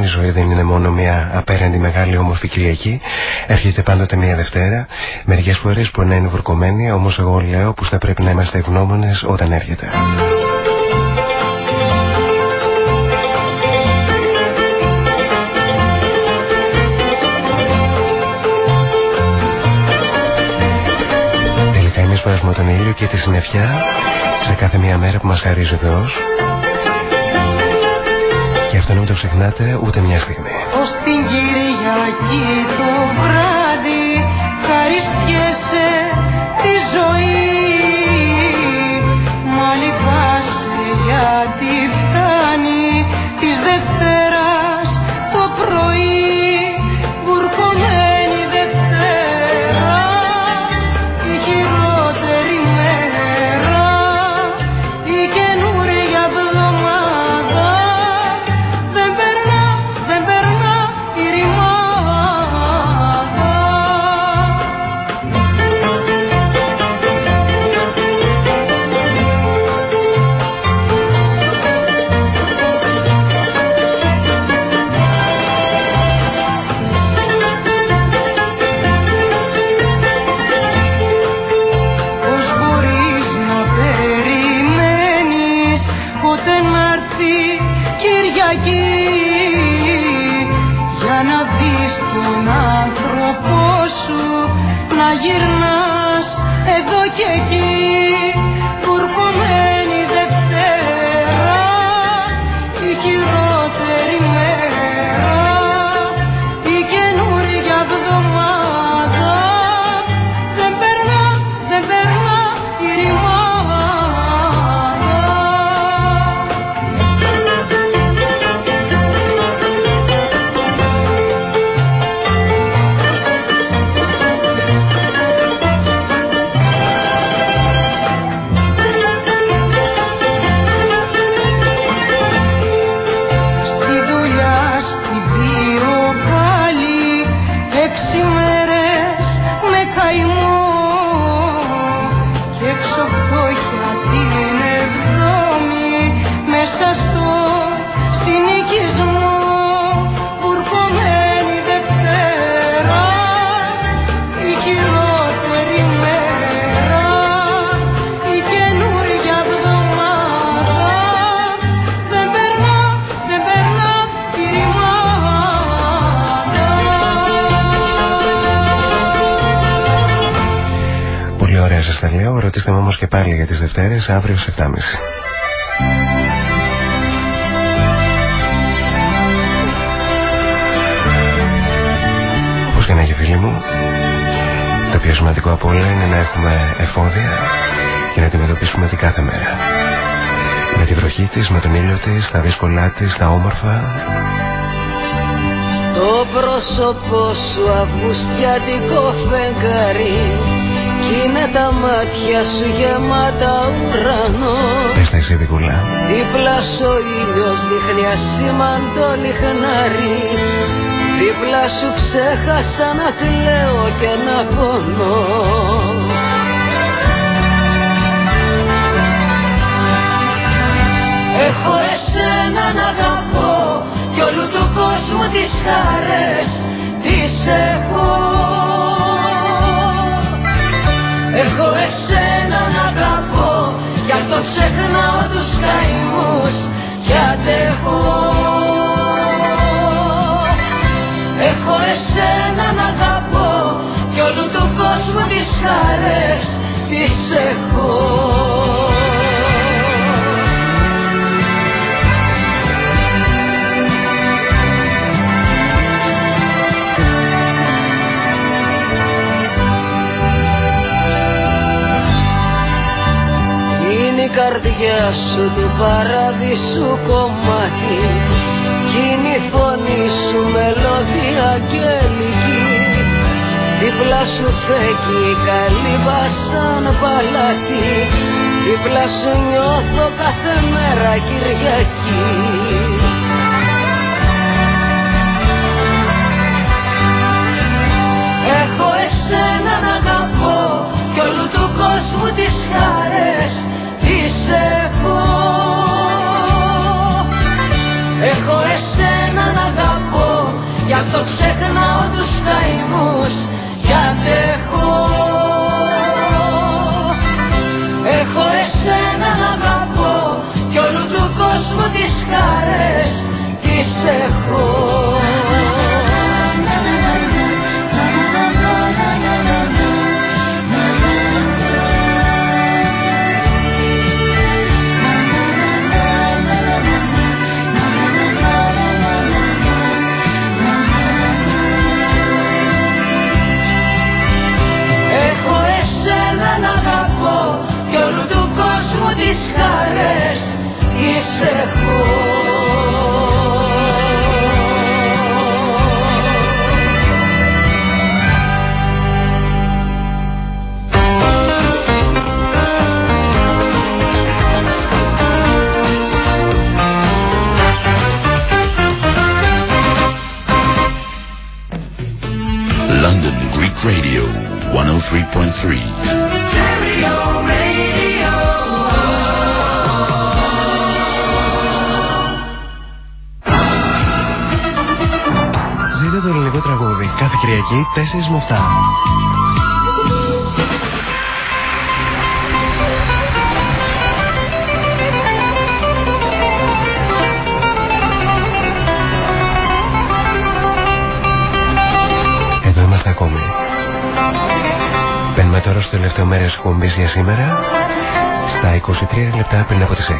μου, η ζωή δεν είναι μόνο μια απέραντη μεγάλη όμορφη Κυριακή. Έρχεται πάντοτε μια Δευτέρα. Μερικές φορές που να είναι βουρκωμένη, όμως εγώ λέω που θα πρέπει να είμαστε ευγνώμονες όταν έρχεται. Τελικά εμείς βάζουμε τον ήλιο και τη συννεφιά σε κάθε μια μέρα που μας χαρίζει ο Θεός και αυτό να μην το ξεχνάτε ούτε μια στιγμή. Ως την Κυριακή το βράδυ χαριστιέσαι τη ζωή Μα λυπάσαι γιατί τα λέω. Ρωτήστε με όμως και πάλι για τις Δευτέρες αύριο στις 7.30. Όπως και να έχει φίλοι μου, το πιο σημαντικό από όλα είναι να έχουμε εφόδια και να αντιμετωπίσουμε την κάθε μέρα. Με τη βροχή της, με τον ήλιο της, τα δύσκολά της, τα όμορφα. Το πρόσωπό σου αυγουστιάτικο φεγγάρι κι είναι τα μάτια σου γεμάτα ουρανό. Πες τα εσύ δικούλα. Δίπλα σου ο ήλιος δείχνει ασήμαντο λιχνάρι. Δίπλα σου ξέχασα να κλαίω και να πονώ. Έχω εσένα να αγαπώ κι όλου του κόσμου τις χαρές τις έχω Έχω εσένα να αγαπώ κι αυτό ξεχνάω τους καημούς κι αντέχω. Έχω εσένα να αγαπώ κι όλου του κόσμου τις χαρές τις έχω καρδιάς σου του παράδεισου κομμάτι. Κι είναι η φωνή σου μελωδία αγγελική Δίπλα σου φέγγει η καλύβα σαν παλάτι. Δίπλα σου νιώθω κάθε μέρα Κυριακή. Έχω εσένα να αγαπώ κι όλου του κόσμου τις χαρές Έχω εσένα να αγαπώ Γι' αυτό ξεχνάω τους καημούς Κι αντέχω. Έχω εσένα να αγαπώ Κι όλου του κόσμου τις χαρές Τις έχω. Κάθε Κυριακή 4 με 7. Μπαίνουμε τώρα στο τελευταίο μέρος εκπομπής για σήμερα στα 23 λεπτά πριν από τις 6.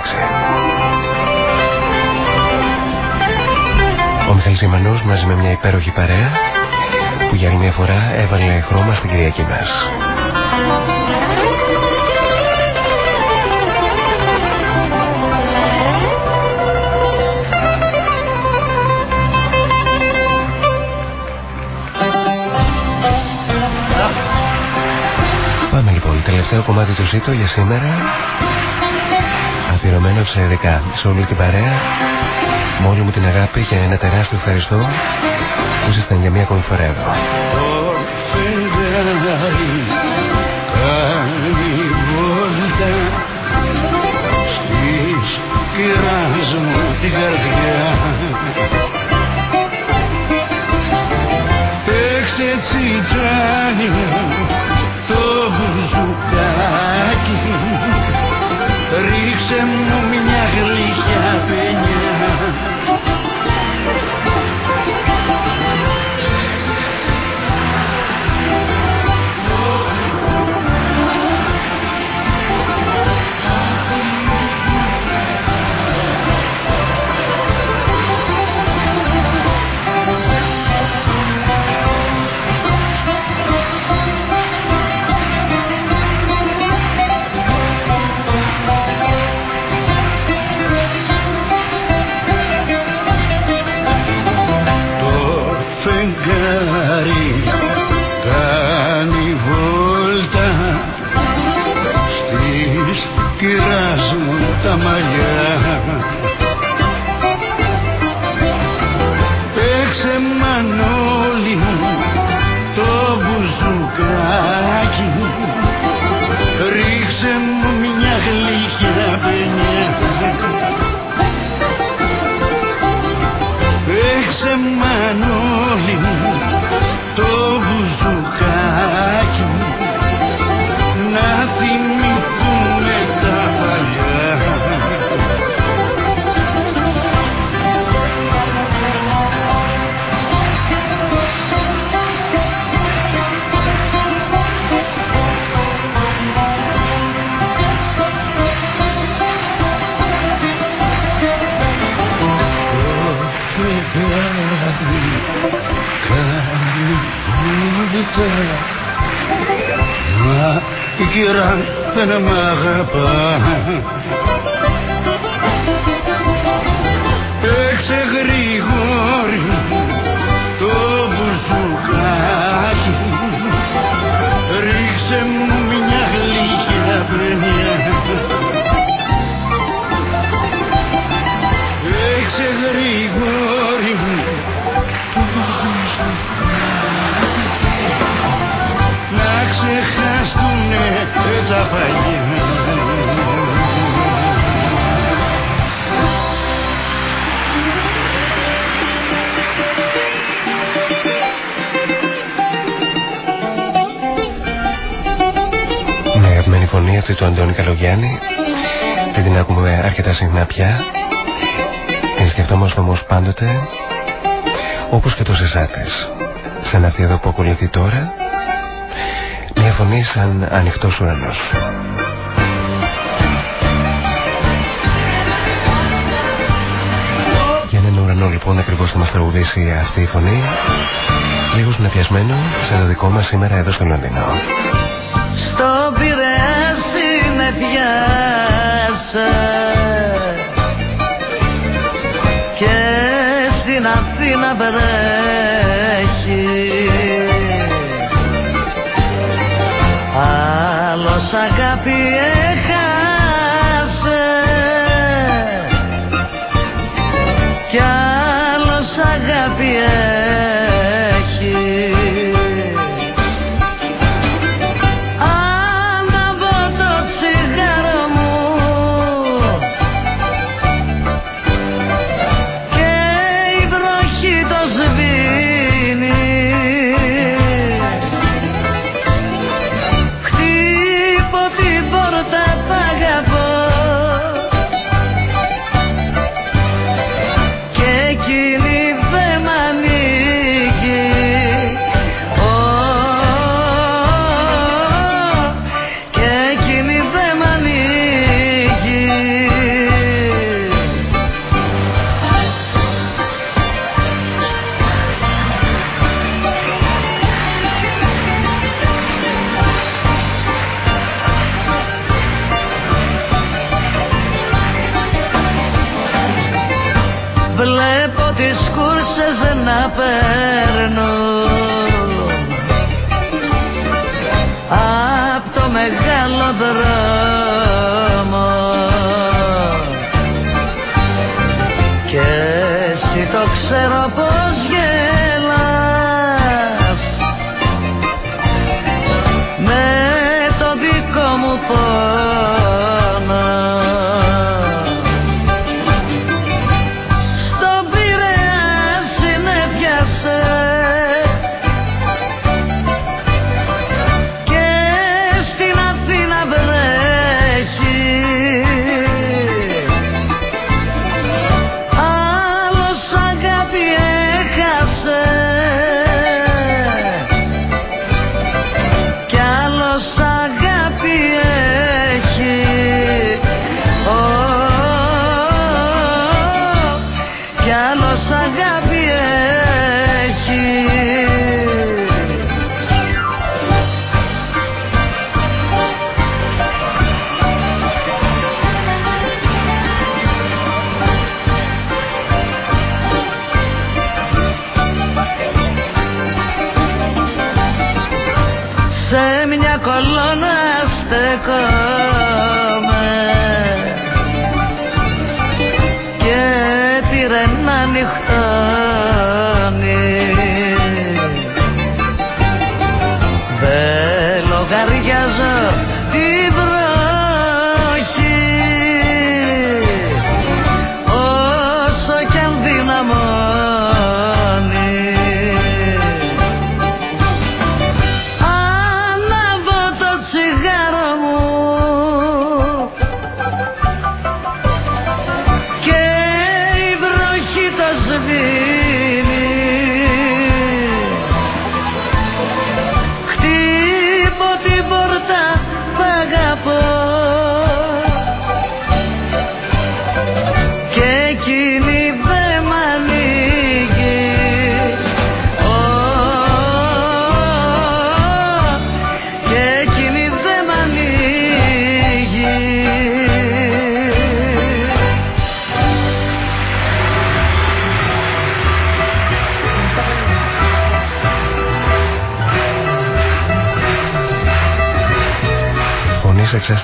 Ο Μιχαήλ Ζημανός μαζί με μια υπέροχη παρέα που για άλλη μια φορά έβαλε χρώμα στην Κυριακή μας. τελευταίο κομμάτι του Ζήτω για σήμερα. Αφιερωμένο σε 11 σε όλη την παρέα. Με όλη μου την αγάπη και ένα τεράστιο ευχαριστώ που ήσασταν για μία ακόμη φορά εδώ. μου την καρδιά. Έξε τσιτσάνι μου δεν συχνά πια. Σκεφτόμαστε όμως πάντοτε όπως και τόσες άκρες σαν αυτή εδώ που ακολουθεί τώρα μια φωνή σαν ανοιχτός ουρανός. Για έναν ουρανό λοιπόν ακριβώς θα μας τραγουδήσει αυτή η φωνή λίγος συνεφιασμένο σε το δικό μας σήμερα εδώ στο Λονδίνο. Στο Πειραιά συνεφιάσα και στην Αθήνα βρέχει. Άλλος αγάπη έχασε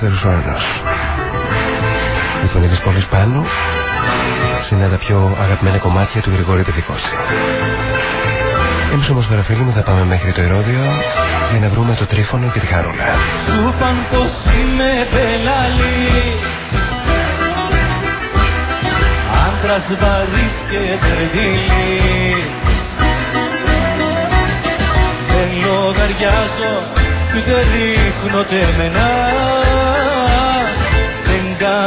Φωνής εξάστερος όρνος Η φωνή της πόλης πάνω σε ένα από τα πιο αγαπημένα κομμάτια του Γρηγόρη Πεδικόση. Εμείς όμως τώρα φίλοι μου θα πάμε μέχρι το Ηρώδιο για να βρούμε το τρίφωνο και τη χαρούλα. Σου παν πως είμαι πελαλής Άντρας βαρύς και τερδίλης Δεν λογαριάζω κι ούτε ρίχνω τεμενά Δεν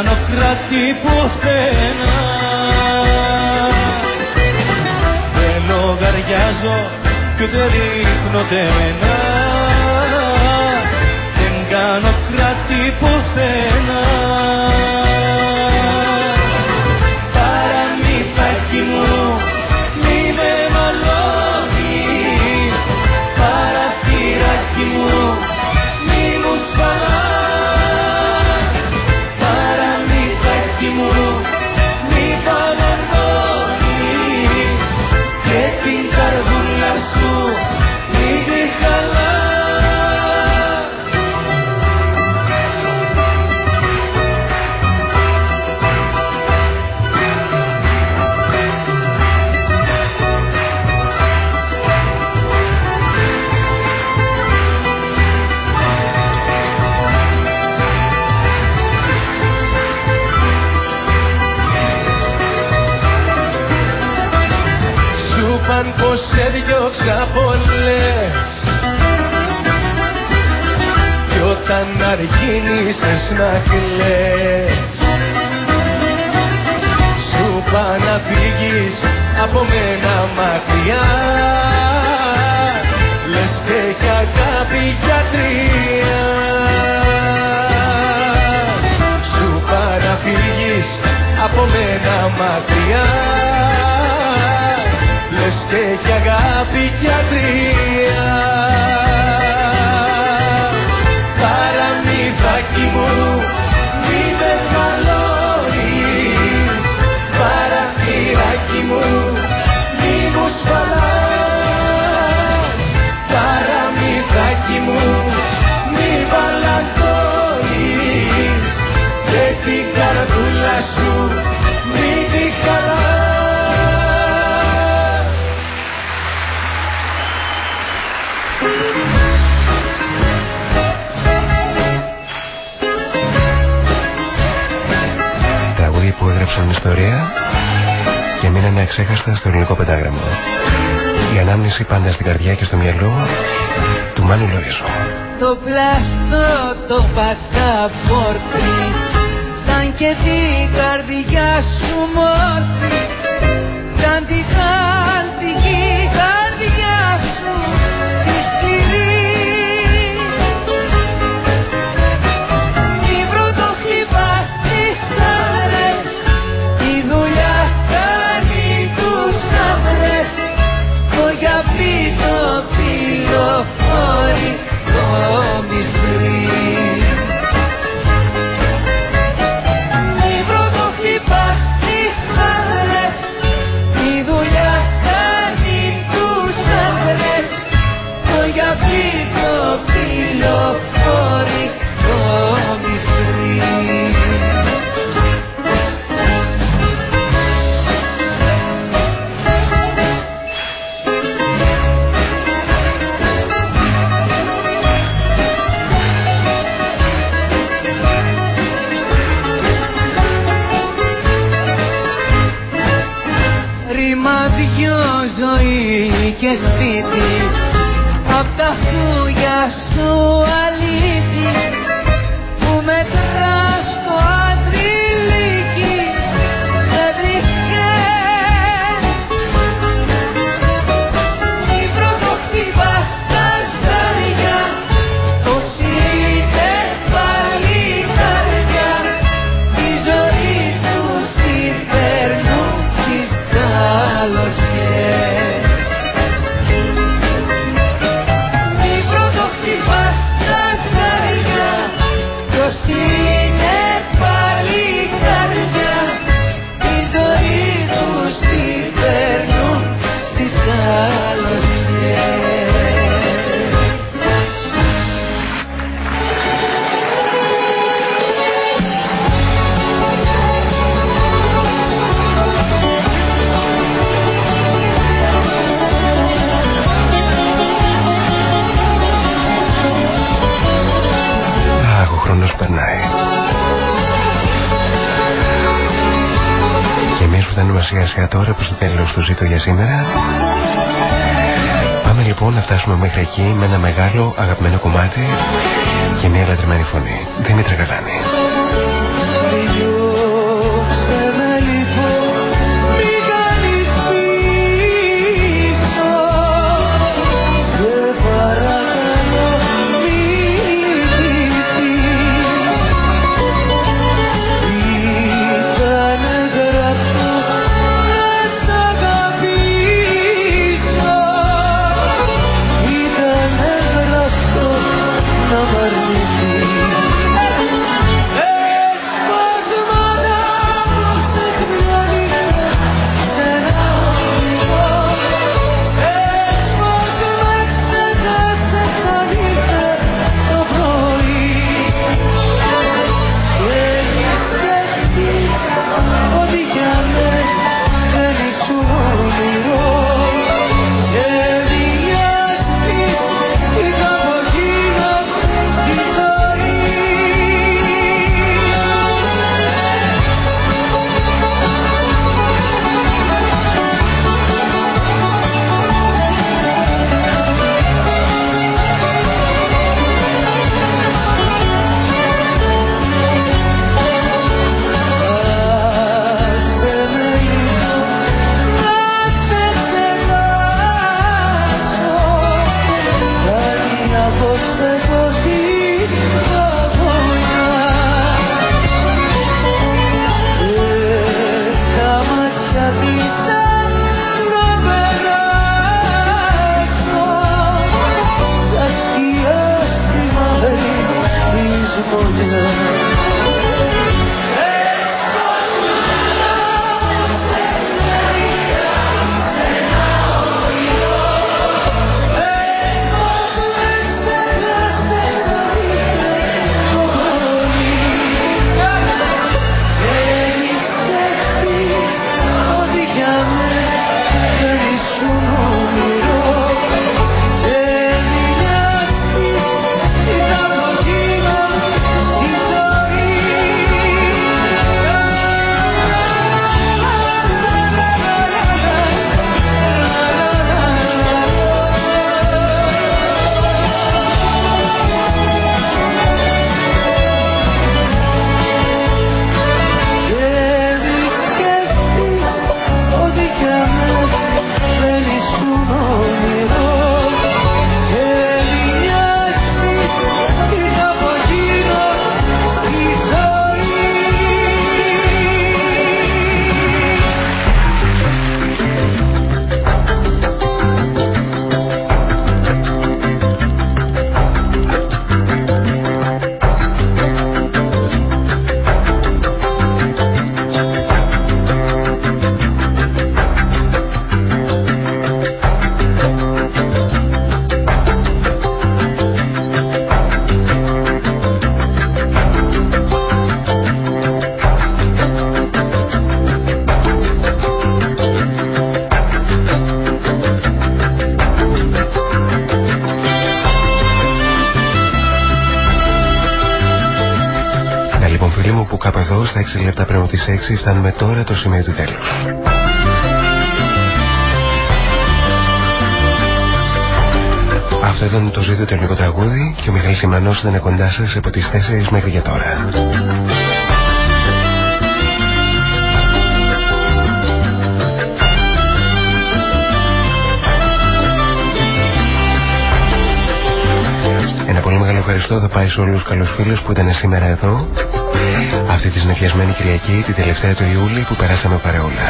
κάνω κράτη πουθενά Δεν λογαριάζω κι ούτε ρίχνω τεμένα Δεν κάνω κράτη πουθενά να κλαις Σου παν να φύγεις από μένα μακριά. Λες και έχει αγάπη γιατρία Σου παν να φύγεις από μένα μακριά. Λες και έχει αγάπη γιατρία μείναν εξέχαστα στο ελληνικό πεντάγραμμο. Η ανάμνηση πάντα στην καρδιά και στο μυαλό του Μάνου Λοΐζου. Το πλαστό το πασαπόρτι Σαν και την καρδιά σου μόρτι Σαν την χαλτική σιγά σιγά τώρα προς το τέλος του ζήτω για σήμερα Πάμε λοιπόν να φτάσουμε μέχρι εκεί με ένα μεγάλο αγαπημένο κομμάτι και μια λατρεμένη φωνή. Δημήτρη Γαλάνη. 6 λεπτά πριν από τις 6, φτάνουμε τώρα το σημείο του τέλους. Αυτό ήταν το ζήτο τελικό τραγούδι και ο Μιχάλης Σιμανός ήταν κοντά σας από τις 4 μέχρι για τώρα. Ένα πολύ μεγάλο ευχαριστώ θα πάει σε όλους τους καλούς φίλους που ήταν σήμερα εδώ αυτή τη συνεχιασμένη Κυριακή, την τελευταία του Ιούλη που περάσαμε παρεόλα.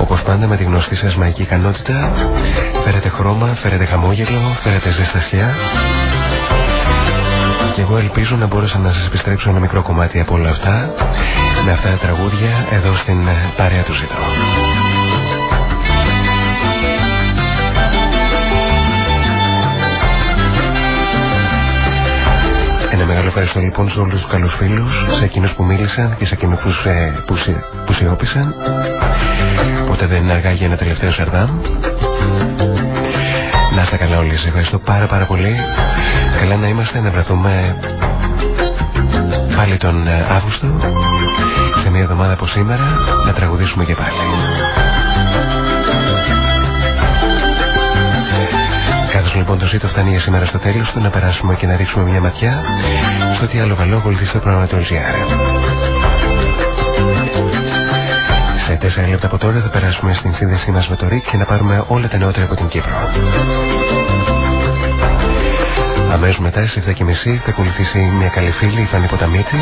Όπως πάντα με τη γνωστή σας μαγική ικανότητα φέρετε χρώμα, φέρετε χαμόγελο, φέρετε ζεστασιά και εγώ ελπίζω να μπορούσα να σας επιστρέψω ένα μικρό κομμάτι από όλα αυτά με αυτά τα τραγούδια εδώ στην παρέα του ζήτω. Ένα μεγάλο ευχαριστώ λοιπόν σε όλους τους καλούς φίλους, σε εκείνους που μίλησαν και σε εκείνους που, σε, που, σε, που σιώπησαν. Ποτέ δεν είναι αργά για ένα τελευταίο σαρδάμ. Να είστε καλά όλοι, σε ευχαριστώ πάρα πάρα πολύ. Καλά να είμαστε, να βρεθούμε πάλι τον ε, Αύγουστο, σε μια εβδομάδα από σήμερα, να τραγουδήσουμε και πάλι. Λοιπόν το ζήτο φτάνει για σήμερα στο τέλος του, να περάσουμε και να ρίξουμε μια ματιά στο τι άλλο καλό ακολουθείς στο πρόγραμμα του LGR. Σε τέσσερα λεπτά από τώρα θα περάσουμε στην σύνδεσή μας με το ΡΙΚ και να πάρουμε όλα τα νεότερα από την Κύπρο. Αμέσως μετά στις 7.30 θα ακολουθήσει μια καλή φίλη, η Φανή Ποταμίτη,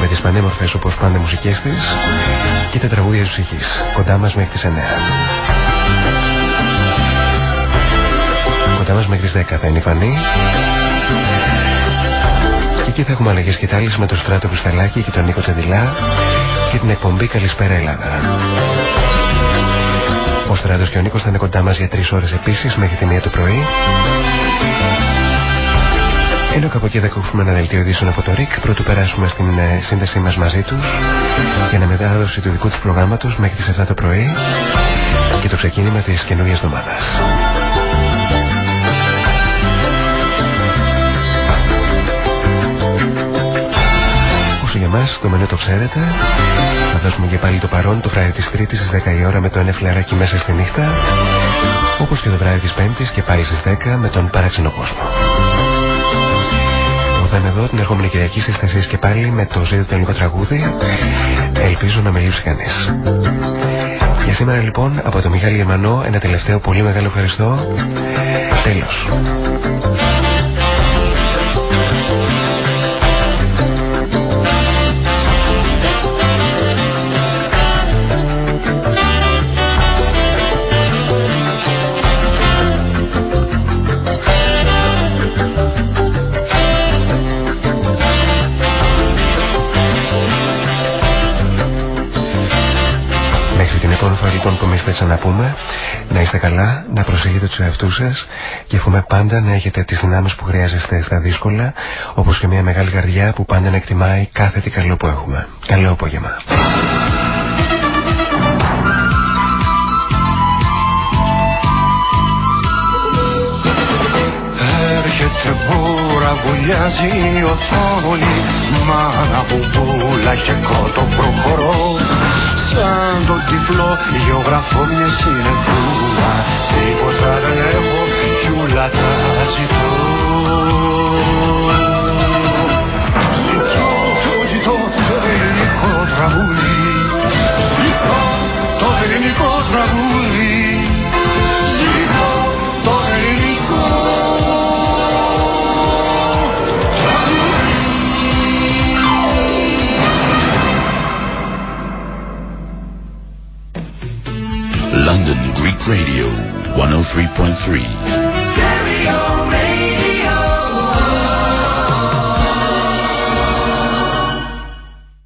με τις πανέμορφες όπως πάντα μουσικές της και τα τραγούδια της ψυχής, κοντά μας μέχρι τις 9. Κοντά μας μέχρι τις 10 θα είναι η Φανή και εκεί θα έχουμε αλλαγές και τάλεις με τον Στράτο Κρυσταλάκη και τον Νίκο Τσεντιλά και την εκπομπή Καλησπέρα Ελλάδα. Ο Στράτος και ο Νίκος θα είναι κοντά μας για τρεις ώρες επίσης μέχρι τη μία το πρωί. Ενώ κάπου εκεί θα ακούσουμε ένα δελτίο ειδήσεων από το ΡΙΚ πρωτού περάσουμε στην ε, σύνδεσή μας μαζί τους για να μετάδοση του δικού τους προγράμματος μέχρι τις 7 το πρωί και το ξεκίνημα της καινούριας εβδομάδας. Για μας, το μενού το ξέρετε. Θα δώσουμε και πάλι το παρόν το βράδυ της Τρίτης στις 10 η ώρα με το ένα φλεράκι μέσα στη νύχτα. Όπως και το βράδυ της Πέμπτης και πάλι στις 10 με τον παράξενο κόσμο. Εγώ θα είμαι εδώ την ερχόμενη Κυριακή στις 4 και πάλι με το ζήτητο ελληνικό τραγούδι. Ελπίζω να με λείψει κανείς. Για σήμερα λοιπόν από το Μιχάλη Γερμανό ένα τελευταίο πολύ μεγάλο ευχαριστώ. Τέλος. Λοιπόν που εμείς θα ξαναπούμε να είστε καλά, να προσέχετε τους εαυτούς σας και εύχομαι πάντα να έχετε τις δυνάμεις που χρειάζεστε στα δύσκολα όπως και μια μεγάλη καρδιά που πάντα να εκτιμάει κάθε τι καλό που έχουμε. Καλό απόγευμα. Έρχεται μπούρα, βουλιάζει η οθόνη Μάνα μπουμπούλα και κότο προχωρώ Σαν τον τυφλό γεωγραφώ μια συνεχούλα Τίποτα δεν έχω κι ούλα τα ζητώ. Ζητώ, ζητώ το ελληνικό τραγούδι. Ζητώ το ελληνικό τραγούδι Radio 103.3.